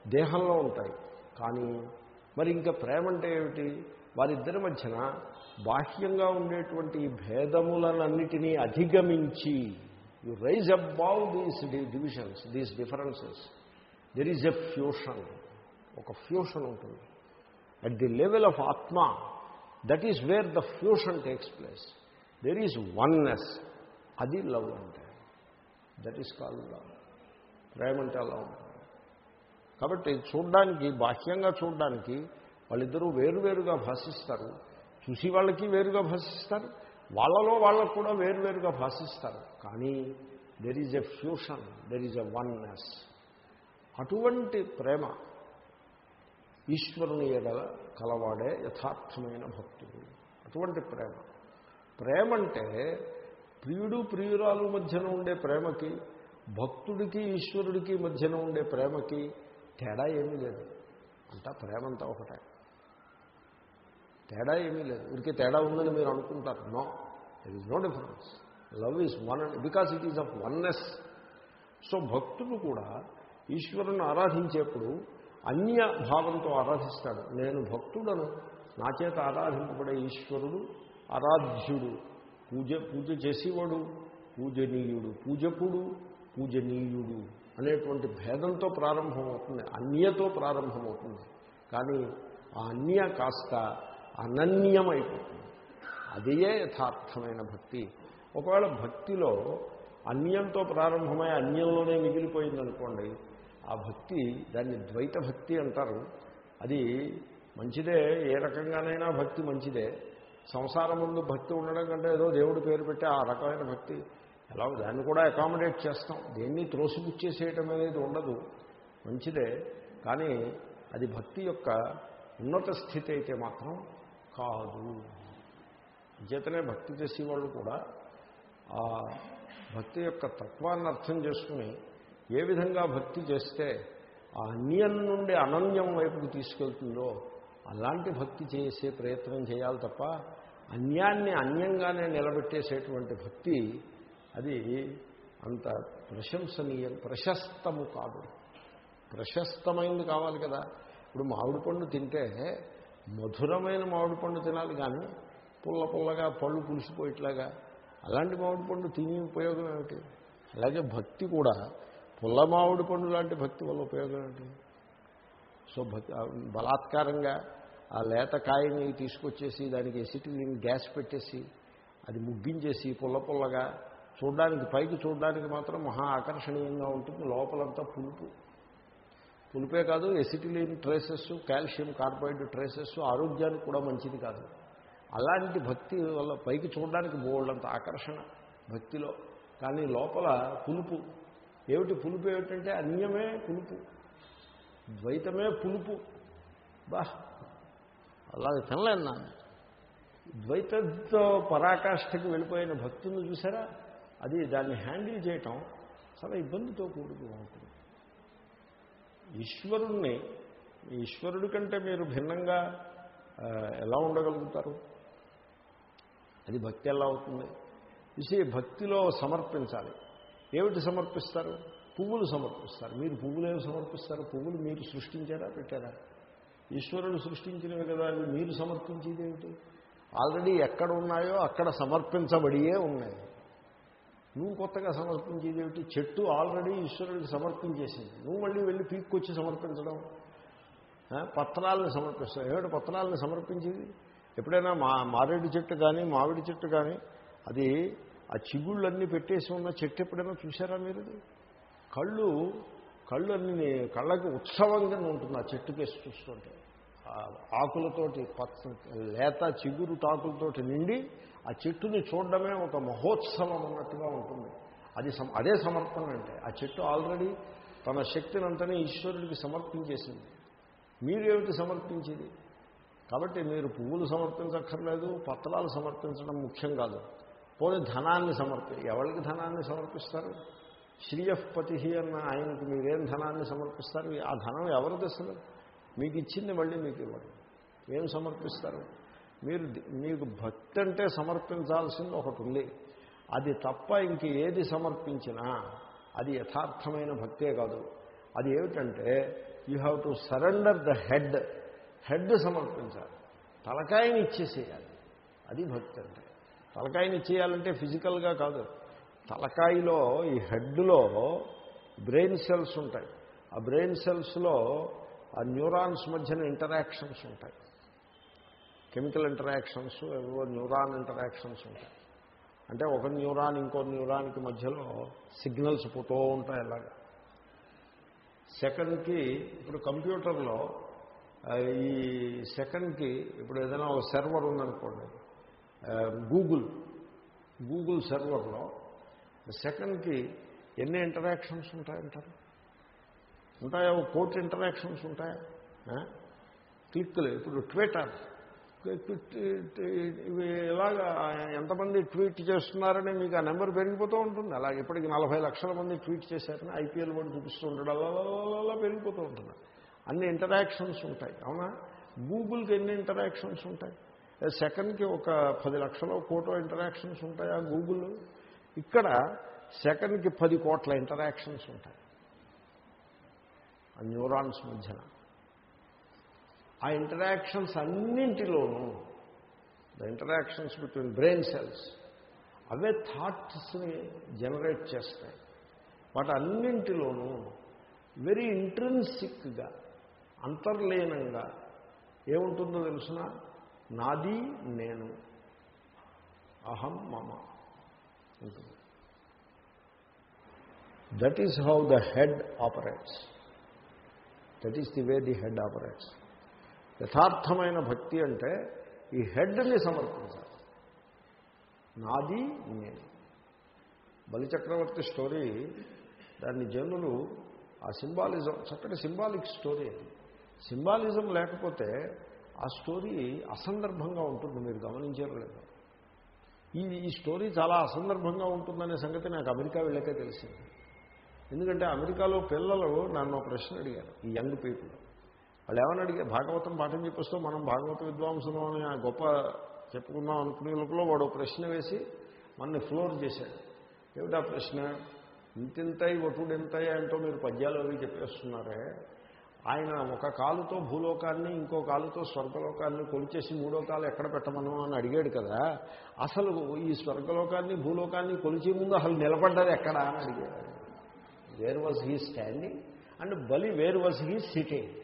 దేహంలో ఉంటాయి. కానీ మరి ఇంకా ప్రేమ అంటే ఏమిటి? వారిద్దరి మధ్యన బాహ్యంగా ఉండేటువంటి ఈ భేదములనన్నిటినీ అధిగమించి you rise above these divisions these differences there is a fusion ఒక ఫ్యూషన్ ఉంటుంది. అట్ ది లెవెల్ ఆఫ్ ఆత్మ that is where the fusion takes place there is oneness అది లవ్ అంటే దట్ ఈస్ కాల్ లవ్ ప్రేమ అంటే అలా ఉంటుంది కాబట్టి చూడ్డానికి బాహ్యంగా చూడ్డానికి వాళ్ళిద్దరూ వేరువేరుగా భాషిస్తారు చూసి వాళ్ళకి వేరుగా భాషిస్తారు వాళ్ళలో వాళ్ళకు కూడా వేరువేరుగా భాషిస్తారు. కానీ there is a fusion there is a oneness అటువంటి ప్రేమ ఈశ్వరుని ఎడల కలవాడే యథార్థమైన భక్తుడు. అటువంటి ప్రేమ. ప్రేమ అంటే ప్రియుడు ప్రియురాలు మధ్యన ఉండే ప్రేమకి భక్తుడికి ఈశ్వరుడికి మధ్యన ఉండే ప్రేమకి తేడా ఏమీ లేదు. అంతా ప్రేమంతా ఒకటే. తేడా ఏమీ లేదు. ఊరికే తేడా ఉందని మీరు అనుకుంటారు. No there is no difference love is one and because it is of oneness so భక్తుడు కూడా ఈశ్వరుని ఆరాధించేప్పుడు అన్య భావంతో ఆరాధిస్తాడు. నేను భక్తుడను నా చేత ఆరాధింపబడే ఈశ్వరుడు ఆరాధ్యుడు పూజ పూజ చేసేవాడు పూజనీయుడు పూజకుడు పూజనీయుడు అనేటువంటి భేదంతో ప్రారంభమవుతుంది. అన్యతో ప్రారంభమవుతుంది. కానీ ఆ అన్య కాస్త అనన్యమైపోతుంది. అదే యథార్థమైన భక్తి. ఒకవేళ భక్తిలో అన్యంతో ప్రారంభమై అన్యంలోనే మిగిలిపోయిందనుకోండి ఆ భక్తి దాన్ని ద్వైత భక్తి అంటారు. అది మంచిదే ఏ రకంగానైనా భక్తి మంచిదే. సంసారం ముందు భక్తి ఉండడం కంటే ఏదో దేవుడి పేరు పెట్టి ఆ రకమైన భక్తి. ఎలా దాన్ని కూడా అకామిడేట్ చేస్తాం. దేన్ని త్రోసిపుచ్చేసేయటం అనేది ఉండదు. మంచిదే. కానీ అది భక్తి యొక్క ఉన్నత స్థితి అయితే మాత్రం కాదు. చేతనే భక్తి చేసేవాళ్ళు కూడా ఆ భక్తి యొక్క తత్వాన్ని అర్థం చేసుకుని ఏ విధంగా భక్తి చేస్తే ఆ అన్యం నుండి అనన్యం వైపుకు తీసుకెళ్తుందో అలాంటి భక్తి చేసే ప్రయత్నం చేయాలి తప్ప అన్యాన్ని అన్యంగానే నిలబెట్టేసేటువంటి భక్తి అది అంత ప్రశంసనీయం ప్రశస్తము కాదు. ప్రశస్తమైంది కావాలి కదా. ఇప్పుడు మామిడి పండు తింటే మధురమైన మామిడి పండు తినాలి కానీ పుల్ల పుల్లగా పళ్ళు పులిసిపోయేట్లాగా. అలాంటి మామిడి పండు తిని ఉపయోగం ఏమిటి? అలాగే భక్తి కూడా. పుల్ల మామిడి పండు లాంటి భక్తి వల్ల ఉపయోగం ఏమిటి? సో భక్తి బలాత్కారంగా ఆ లేత కాయని తీసుకొచ్చేసి దానికి ఎసిటిలిన్ గ్యాస్ పెట్టేసి అది ముగ్గించేసి పుల్ల పుల్లగా చూడడానికి పైకి చూడడానికి మాత్రం మహా ఆకర్షణీయంగా ఉంటుంది. లోపలంతా పులుపు. పులిపే కాదు acetylene traces calcium carbide traces ఆరోగ్యానికి కూడా మంచిది కాదు. అలాంటి భక్తి వల్ల పైకి చూడడానికి బోల్డంత ఆకర్షణ భక్తిలో. కానీ లోపల పులుపు. ఏమిటి పులుపు ఏమిటంటే అన్యమే పులుపు. ద్వైతమే పులుపు. బా అలా తినలేను నాన్న ద్వైతంతో పరాకాష్ఠకి వెళ్ళిపోయిన భక్తులను చూసారా? అది దాన్ని హ్యాండిల్ చేయటం చాలా ఇబ్బందితో కూడుకు ఉంటుంది ఈశ్వరుణ్ణి ఈశ్వరుడి కంటే మీరు భిన్నంగా ఎలా ఉండగలుగుతారు? అది భక్తి ఎలా అవుతుంది? ఇసి భక్తిలో సమర్పించాలి. ఏమిటి సమర్పిస్తారు? పువ్వులు సమర్పిస్తారు. మీరు పువ్వులు ఏమి సమర్పిస్తారు. పువ్వులు మీరు సృష్టించారా పెట్టారా? ఈశ్వరుడు సృష్టించినవి కదా మీరు సమర్పించేది ఏమిటి? ఆల్రెడీ ఎక్కడ ఉన్నాయో అక్కడ సమర్పించబడియే ఉన్నాయి. నువ్వు కొత్తగా సమర్పించేది ఏమిటి? చెట్టు ఆల్రెడీ ఈశ్వరుడికి సమర్పించేసింది. నువ్వు మళ్ళీ వెళ్ళి పీక్కొచ్చి సమర్పించడం? పత్రాలను సమర్పిస్తావు. ఏమిటి పత్రాలను సమర్పించేది? ఎప్పుడైనా మా మారేడు చెట్టు కానీ మామిడి చెట్టు కానీ అది ఆ చిగుళ్ళన్నీ పెట్టేసి ఉన్న చెట్టు ఎప్పుడైనా చూసారా మీరు కళ్ళు కళ్ళు అన్ని కళ్ళకి ఉత్సవంగా ఉంటుంది ఆ చెట్టు కేసి చూస్తుంటే. ఆకులతోటి పచ్చ లేత చిగురు తాకులతోటి నిండి ఆ చెట్టుని చూడడమే ఒక మహోత్సవం అన్నట్టుగా ఉంటుంది. అది అదే సమర్పణ అంటే ఆ చెట్టు ఆల్రెడీ తన శక్తిని అంతనే ఈశ్వరుడికి సమర్పించేసింది. మీరేమిటి సమర్పించేది? కాబట్టి మీరు పువ్వులు సమర్పించక్కర్లేదు పత్రాలు సమర్పించడం ముఖ్యం కాదు. పోనీ ధనాన్ని సమర్పి ఎవరికి ధనాన్ని సమర్పిస్తారు? శ్రీయపతి అన్న ఆయనకి మీరేం ధనాన్ని సమర్పిస్తారు? ఆ ధనం ఎవరికి అసలు మీకు ఇచ్చింది మళ్ళీ మీకు ఇవ్వడం ఏం సమర్పిస్తారు? మీరు మీకు భక్తి అంటే సమర్పించాల్సింది ఒకటి ఉంది అది తప్ప ఇంక ఏది సమర్పించినా అది యథార్థమైన భక్తే కాదు. అది ఏమిటంటే you have to surrender the head. Head సమర్పించాలి. తలకాయని ఇచ్చేసేయాలి. అది భక్తి అంటే తలకాయని ఇచ్చేయాలంటే ఫిజికల్గా కాదు. తలకాయలో ఈ హెడ్లో బ్రెయిన్ సెల్స్ ఉంటాయి. ఆ బ్రెయిన్ సెల్స్లో ఆ న్యూరాన్స్ మధ్యన ఇంటరాక్షన్స్ ఉంటాయి. కెమికల్ ఇంటరాక్షన్స్ ఏవో న్యూరాన్ ఇంటరాక్షన్స్ ఉంటాయి. అంటే ఒక న్యూరాన్ ఇంకో న్యూరాన్కి మధ్యలో సిగ్నల్స్ పోతూ ఉంటాయి అలాగా. సెకండ్కి ఇప్పుడు కంప్యూటర్లో ఈ సెకండ్కి ఇప్పుడు ఏదైనా ఒక సర్వర్ ఉందనుకోండి గూగుల్ గూగుల్ సర్వర్లో సెకండ్కి ఎన్ని ఇంటరాక్షన్స్ ఉంటాయంటారు? ఉంటాయా? ఒక కోటి ఇంటరాక్షన్స్ ఉంటాయా? క్లిక్లు ఇప్పుడు ట్విట్టర్ ఇవి ఇలాగా ఎంతమంది ట్వీట్ చేస్తున్నారని మీకు ఆ నెంబర్ పెరిగిపోతూ ఉంటుంది. అలాగే ఇప్పటికి నలభై లక్షల మంది ట్వీట్ చేశారని ఐపీఎల్ వాడు చూపిస్తూ ఉంటాడు అలా పెరిగిపోతూ ఉంటుంది. అన్ని ఇంటరాక్షన్స్ ఉంటాయి. అవునా? గూగుల్కి ఎన్ని ఇంటరాక్షన్స్ ఉంటాయి? సెకండ్కి ఒక పది లక్షల కోటో ఇంటరాక్షన్స్ ఉంటాయి ఆ గూగుల్? ఇక్కడ సెకండ్కి పది కోట్ల ఇంటరాక్షన్స్ ఉంటాయి. ఆ న్యూరాన్స్ మధ్యన. ఆ ఇంటరాక్షన్స్ అన్నింటిలోనూ the interactions between brain cells అవే థాట్స్ని జనరేట్ చేస్తాయి. వాటి అన్నింటిలోనూ వెరీ ఇంట్రెన్సిక్గా అంతర్లీనంగా ఏముంటుందో తెలిసిన? నాది నేను. అహం మమ. ఉంటుంది. That is how the head operates that is the way the head operates యథార్థమైన భక్తి అంటే ఈ హెడ్ని సమర్పించాలి. నాది నేను. బలిచక్రవర్తి స్టోరీ దాన్ని జనులు ఆ సింబాలిజం చక్కటి సింబాలిక్ స్టోరీ అది. సింబాలిజం లేకపోతే ఆ స్టోరీ అసందర్భంగా ఉంటుంది మీరు గమనించారు లేదు. ఈ ఈ స్టోరీ చాలా అసందర్భంగా ఉంటుందనే సంగతి నాకు అమెరికా వెళ్ళకే తెలిసింది. ఎందుకంటే అమెరికాలో పిల్లలు నన్ను ఒక ప్రశ్న అడిగారు ఈ యంగ్ పీపుల్. వాళ్ళు ఏమని అడిగే భాగవతం పాఠం చెప్పేస్తూ మనం భాగవత విద్వాంసులు అని ఆ గొప్ప చెప్పుకుందాం అనుకునే లోపల వాడు ప్రశ్న వేసి మనని ఫ్లోర్ చేశాడు. ఏమిటా ప్రశ్న? ఇంతింతై ఒటుడెంతై అంటూ మీరు పద్యాలు అవి చెప్పేస్తున్నారే? ఆయన ఒక కాలుతో భూలోకాన్ని ఇంకో కాలుతో స్వర్గలోకాన్ని కొలిచేసి మూడో కాలు ఎక్కడ పెట్టమను అని అడిగాడు కదా అసలు ఈ స్వర్గలోకాన్ని భూలోకాన్ని కొలిచే ముందు అసలు నిలబడ్డది ఎక్కడా అని అడిగాడు. Where was he standing and Bali where was he sitting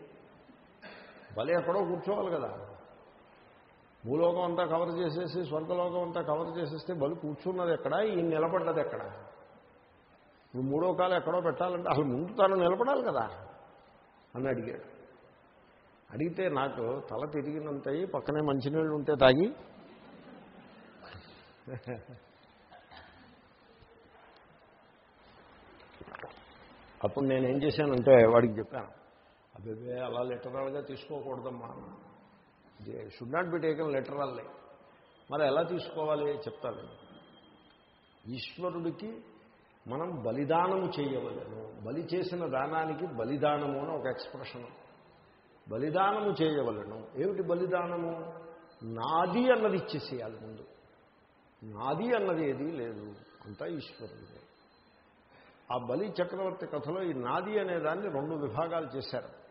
భలే ఎక్కడో కూర్చోవాలి కదా. భూలోకం అంతా కవర్ చేసేసి స్వర్గలోకం అంతా కవర్ చేసేస్తే బలు కూర్చున్నది ఎక్కడ? ఈ నిలబడ్డది ఎక్కడ? ఇప్పుడు మూడో కాలం ఎక్కడో పెట్టాలంటే అసలు ముందు తాను నిలబడాలి కదా అని అడిగాడు. అడిగితే నాకు తల తిరిగినంతయి పక్కనే మంచినీళ్ళు ఉంటే తాగి. అప్పుడు నేనేం చేశానంటే వాడికి చెప్పాను. అబ్బాయి అలా లిటరల్గా తీసుకోకూడదమ్మా. They should not be taken literally మరి ఎలా తీసుకోవాలి? చెప్తాను. ఈశ్వరుడికి మనం బలిదానము చేయవలను. బలి చేసిన దానానికి బలిదానము అని ఒక ఎక్స్ప్రెషను బలిదానము చేయవలను. ఏమిటి బలిదానము? నాది అన్నది ఇచ్చేసేయాలి ముందు. నాది అన్నది ఏదీ లేదు. అంతా ఈశ్వరుడిదే. ఆ బలి చక్రవర్తి కథలో ఈ నాది అనే దాన్ని రెండు విభాగాలు చేశారు.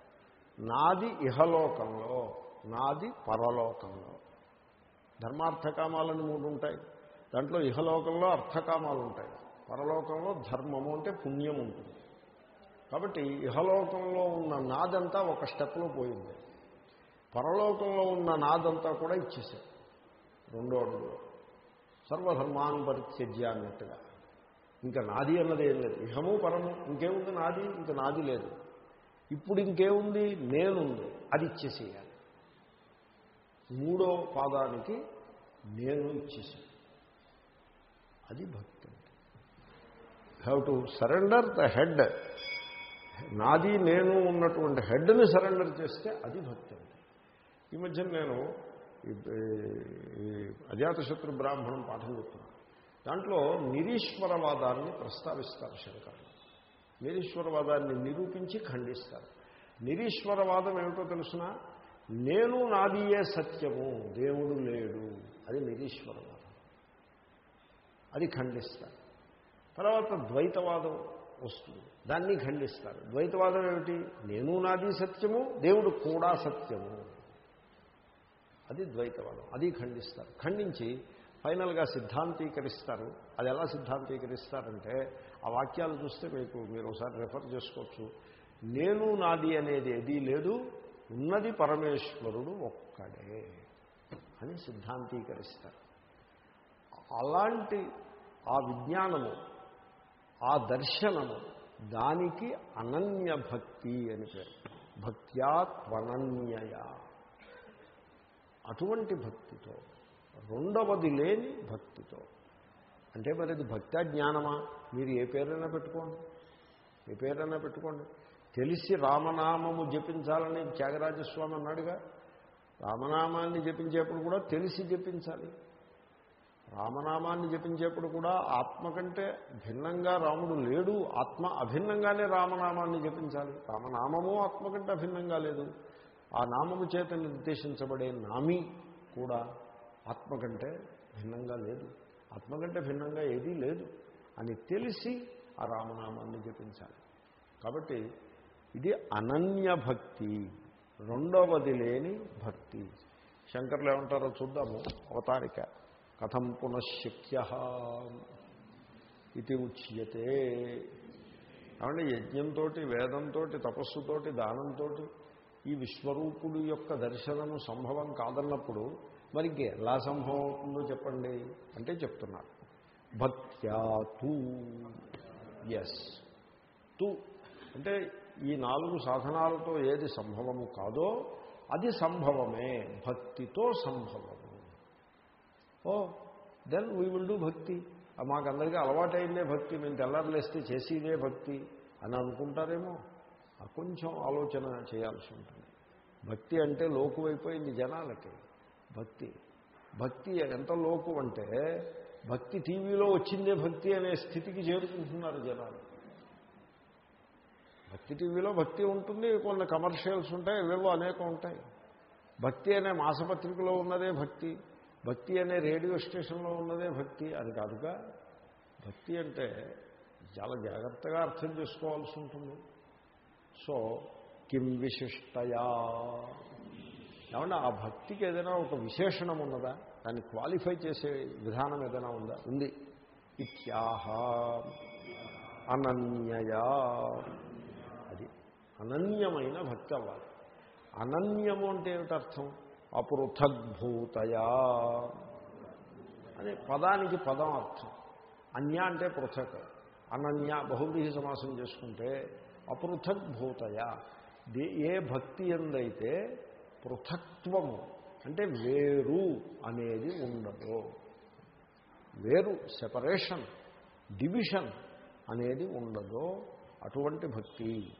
నాది ఇహలోకంలో నాది పరలోకంలో. ధర్మార్థకామాలని మూడు ఉంటాయి. దాంట్లో ఇహలోకంలో అర్థకామాలు ఉంటాయి. పరలోకంలో ధర్మము అంటే పుణ్యం ఉంటుంది. కాబట్టి ఇహలోకంలో ఉన్న నాదంతా ఒక స్టెప్లో పోయింది. పరలోకంలో ఉన్న నాదంతా కూడా ఇచ్చేసాయి రెండో అడుగులో. సర్వధర్మాన్ పరిత్యజ్య అన్నట్టుగా. ఇంకా నాది అన్నది ఏం లేదు. ఇహము పరము ఇంకేముంది నాది? ఇంకా నాది లేదు. ఇప్పుడు ఇంకేముంది? నేనుంది. అది ఇచ్చేసేయాలి. మూడో పాదానికి నేను ఇచ్చేసాను అది భక్తి. అంటే have to surrender the head నాది నేను ఉన్నటువంటి హెడ్ని సరెండర్ చేస్తే అది భక్తి. అంటే ఈ మధ్య నేను అజాతశత్రు బ్రాహ్మణం పాఠం చెప్తున్నాను. దాంట్లో నిరీశ్వరవాదాన్ని ప్రస్తావిస్తారు శంకర్. నిరీశ్వరవాదాన్ని నిరూపించి ఖండిస్తారు. నిరీశ్వరవాదం ఏమిటో తెలుసిన? నేను నాదియే సత్యము దేవుడు లేడు. అది నిరీశ్వరవాదం. అది ఖండిస్తారు. తర్వాత ద్వైతవాదం వస్తుంది. దాన్ని ఖండిస్తారు. ద్వైతవాదం ఏమిటి? నేను నాది సత్యము దేవుడు కూడా సత్యము. అది ద్వైతవాదం. అది ఖండిస్తారు. ఖండించి ఫైనల్గా సిద్ధాంతీకరిస్తారు. అది ఎలా సిద్ధాంతీకరిస్తారంటే ఆ వాక్యాలు చూస్తే మీకు మీరు ఒకసారి రెఫర్ చేసుకోవచ్చు. నేను నాది అనేది ఏదీ లేదు ఉన్నది పరమేశ్వరుడు ఒక్కడే అని సిద్ధాంతీకరిస్తారు. అలాంటి ఆ విజ్ఞానము ఆ దర్శనము దానికి అనన్య భక్తి అని పేరు. భక్త్యా త్వనన్యయ. అటువంటి భక్తితో రెండవది లేని భక్తితో అంటే మరి ఇది భక్త జ్ఞానమా? మీరు ఏ పేరైనా పెట్టుకోండి. ఏ పేరైనా పెట్టుకోండి. తెలిసి రామనామము జపించాలని త్యాగరాజస్వామి అన్నాడుగా. రామనామాన్ని జపించేప్పుడు కూడా తెలిసి జపించాలి. రామనామాన్ని జపించేప్పుడు కూడా ఆత్మ కంటే భిన్నంగా రాముడు లేడు. ఆత్మ అభిన్నంగానే రామనామాన్ని జపించాలి. రామనామము ఆత్మ కంటే అభిన్నంగా లేదు. ఆ నామము చేత నిర్దేశించబడే నామి కూడా ఆత్మ కంటే భిన్నంగా లేదు. ఆత్మ కంటే భిన్నంగా ఏదీ లేదు. అని తెలిసి ఆ రామనామాన్ని జపించాలి. కాబట్టి ఇది అనన్య భక్తి. రెండవది లేని భక్తి. శంకర్లు ఏమంటారో చూద్దాము. అవతారిక. కథం పునఃశక్య ఇది ఉచ్యతే. కాబట్టి యజ్ఞంతో వేదంతో తపస్సుతోటి దానంతో ఈ విశ్వరూపుడు యొక్క దర్శనము సంభవం కాదన్నప్పుడు మరి ఎలా సంభవం అవుతుందో చెప్పండి అంటే చెప్తున్నారు. భక్త్యా తూ. ఎస్ తూ. అంటే ఈ నాలుగు సాధనాలతో ఏది సంభవము కాదో అది సంభవమే. భక్తితో సంభవము. Oh then we will do భక్తి. మాకందరికీ అలవాటైందే భక్తి. మేము తెల్లారులేస్తే చేసేదే భక్తి అని అనుకుంటారేమో. కొంచెం ఆలోచన చేయాల్సి ఉంటుంది. భక్తి అంటే లోకువైపోయింది జనాలకి. భక్తి. భక్తి ఎంత లోకు అంటే భక్తి టీవీలో వచ్చిందే భక్తి అనే స్థితికి చేరుకుంటున్నారు జనాలు. భక్తి టీవీలో భక్తి ఉంటుంది కొన్ని కమర్షియల్స్ ఉంటాయి ఇవేవో అనేకం ఉంటాయి. భక్తి అనే మాసపత్రికలో ఉన్నదే భక్తి భక్తి అనే రేడియో స్టేషన్లో ఉన్నదే భక్తి. అది కాదుగా భక్తి అంటే చాలా జాగ్రత్తగా అర్థం చేసుకోవాల్సి ఉంటుంది. సో కిం విశిష్టయా? ఏమంటే ఆ భక్తికి ఏదైనా ఒక విశేషణం ఉన్నదా? దాన్ని క్వాలిఫై చేసే విధానం ఏదైనా ఉందా? ఉంది. ఇత్యాహ అనన్యయా. అది అనన్యమైన భక్తి అవ్వాలి అనన్యము అంటే ఏమిటి అర్థం అపృథగ్భూతయా అని పదానికి పదం అర్థం. అన్య అంటే పృథక్. అనన్య బహువ్రీహి సమాసం చేసుకుంటే అపృథగ్భూతయ ఏ భక్తి ఎందైతే పృథక్త్వము అంటే వేరు అనేది ఉండదు. వేరు సెపరేషన్ డివిజన్ అనేది ఉండదు. అటువంటి భక్తి.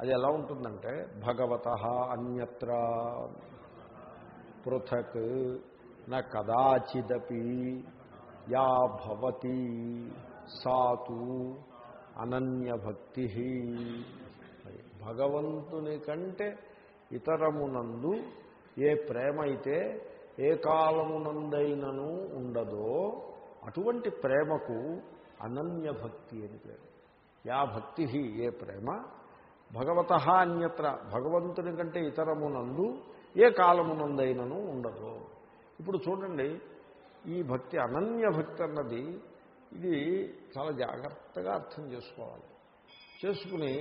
అది ఎలా ఉంటుందంటే భగవత అన్యత్ర పృథక్ న కదాచిదపి యా భవతి సాతు అనన్యభక్తి. భగవంతుని కంటే ఇతరమునందు ఏ ప్రేమ అయితే ఏ కాలమునందైనను ఉండదో అటువంటి ప్రేమకు అనన్యభక్తి అని పేరు. యా భక్తి ఏ ప్రేమ? భగవత అన్యత్ర భగవంతుని కంటే ఇతరమునందు ఏ కాలమునందైనను ఉండదు. ఇప్పుడు చూడండి ఈ భక్తి అనన్య భక్తి అన్నది ఇది చాలా జాగ్రత్తగా అర్థం చేసుకోవాలి. చేసుకుని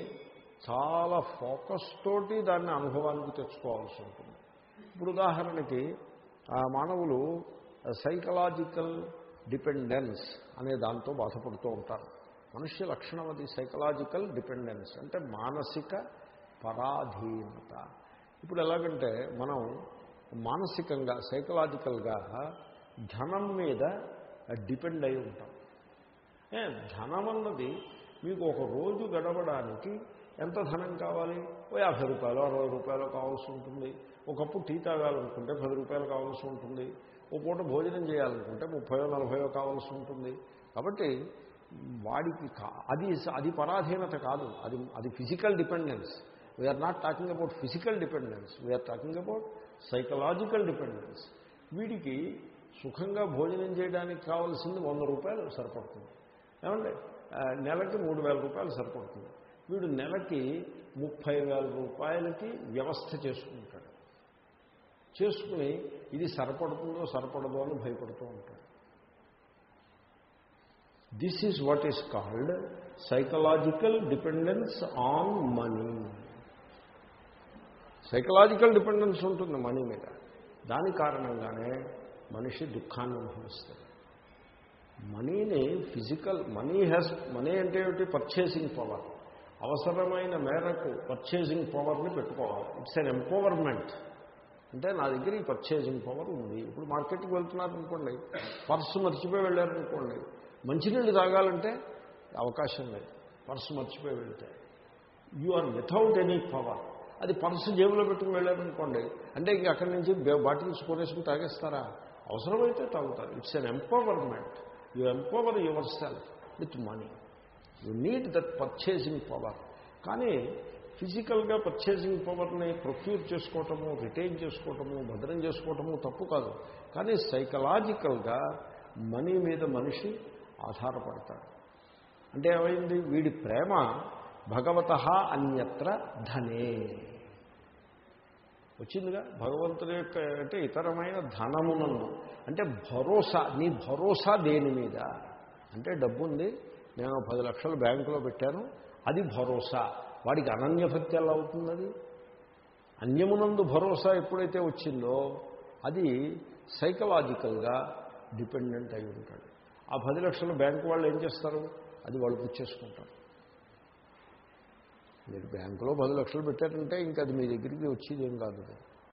చాలా ఫోకస్ తోటి దాన్ని అనుభవానికి తెచ్చుకోవాల్సి ఉంటుంది. ఇప్పుడు ఉదాహరణకి మానవులు సైకలాజికల్ డిపెండెన్స్ అనే దాంతో బాధపడుతూ ఉంటారు. మనుష్య లక్షణం అది సైకలాజికల్ డిపెండెన్స్ అంటే మానసిక పరాధీనత. ఇప్పుడు ఎలాగంటే మనం మానసికంగా సైకలాజికల్గా ధనం మీద డిపెండ్ అయి ఉంటాం. ధనం అన్నది మీకు ఒక రోజు గడవడానికి ఎంత ధనం కావాలి? ఓ యాభై రూపాయలు అరవై రూపాయలు కావాల్సి ఉంటుంది. ఒకప్పుడు టీ తాగాలనుకుంటే పది రూపాయలు కావాల్సి ఉంటుంది. ఓ పూట భోజనం చేయాలనుకుంటే ముప్పయో నలభయో కావాల్సి ఉంటుంది. కాబట్టి వాడికి అది అది పరాధీనత కాదు. అది అది physical dependence. We're not talking about physical dependence we're talking about psychological dependence వీడికి సుఖంగా భోజనం చేయడానికి కావాల్సింది వంద రూపాయలు సరిపడుతుంది. ఏమండి? నెలకి మూడు వేల రూపాయలు సరిపడుతుంది. వీడు నెలకి ముప్పై వేల రూపాయలకి వ్యవస్థ చేసుకుంటాడు. చేసుకుని ఇది సరిపడుతుందో సరిపడదో అని భయపడుతూ ఉంటాడు. This is what is called psychological dependence on money psychological dependence ఉంటుంది మనీ మీద. దాని కారణంగానే మనిషి దుఃఖాన్ని అనుభవిస్తాడు. మనీని ఫిజికల్ మనీ హ్యాస్ మనీ అంటే ఏమిటి? పర్చేసింగ్ పవర్ అవసరమైన మేరకు పర్చేసింగ్ పవర్ని పెట్టుకోవాలి. ఇట్స్ అన్ ఎంపవర్మెంట్ అంటే నా దగ్గర ఈ పర్చేసింగ్ పవర్ ఉంది. ఇప్పుడు మార్కెట్కి వెళ్తున్నారు అనుకోండి పర్సు మర్చిపోయి వెళ్ళారనుకోండి మంచినీళ్ళు తాగాలంటే అవకాశం లేదు. పర్సు మర్చిపోయి వెళ్తే. You are without any power అది పర్సు జేబులో పెట్టుకుని వెళ్ళారనుకోండి అంటే ఇంక అక్కడి నుంచి బాటిల్స్ కొనేసుకుని తాగేస్తారా? అవసరమైతే తాగుతారు. It's an empowerment you empower yourself with money you need that purchasing power కానీ ఫిజికల్గా పర్చేసింగ్ పవర్ని ప్రొక్యూర్ చేసుకోవటము రిటైన్ చేసుకోవటము భద్రం చేసుకోవటము తప్పు కాదు. కానీ సైకలాజికల్గా మనీ మీద మనిషి ఆధారపడతాడు. అంటే ఏమైంది? వీడి ప్రేమ భగవత అన్యత్ర ధనే. వచ్చిందిగా? భగవంతుని యొక్క అంటే ఇతరమైన ధనమునందు అంటే భరోసా నీ భరోసా దేని మీద? అంటే డబ్బు ఉంది నేను పది లక్షలు బ్యాంకులో పెట్టాను అది భరోసా. వాడికి అనన్యభక్తి ఎలా అవుతుంది అన్యమునందు భరోసా ఎప్పుడైతే వచ్చిందో అది సైకలాజికల్గా డిపెండెంట్ అయి ఉంటాడు. ఆ పది లక్షలు బ్యాంకు వాళ్ళు ఏం చేస్తారు? అది వాళ్ళు పుచ్చేసుకుంటారు మీరు బ్యాంకులో పది లక్షలు పెట్టారంటే ఇంకా అది మీ దగ్గరికి వచ్చేది ఏం కాదు.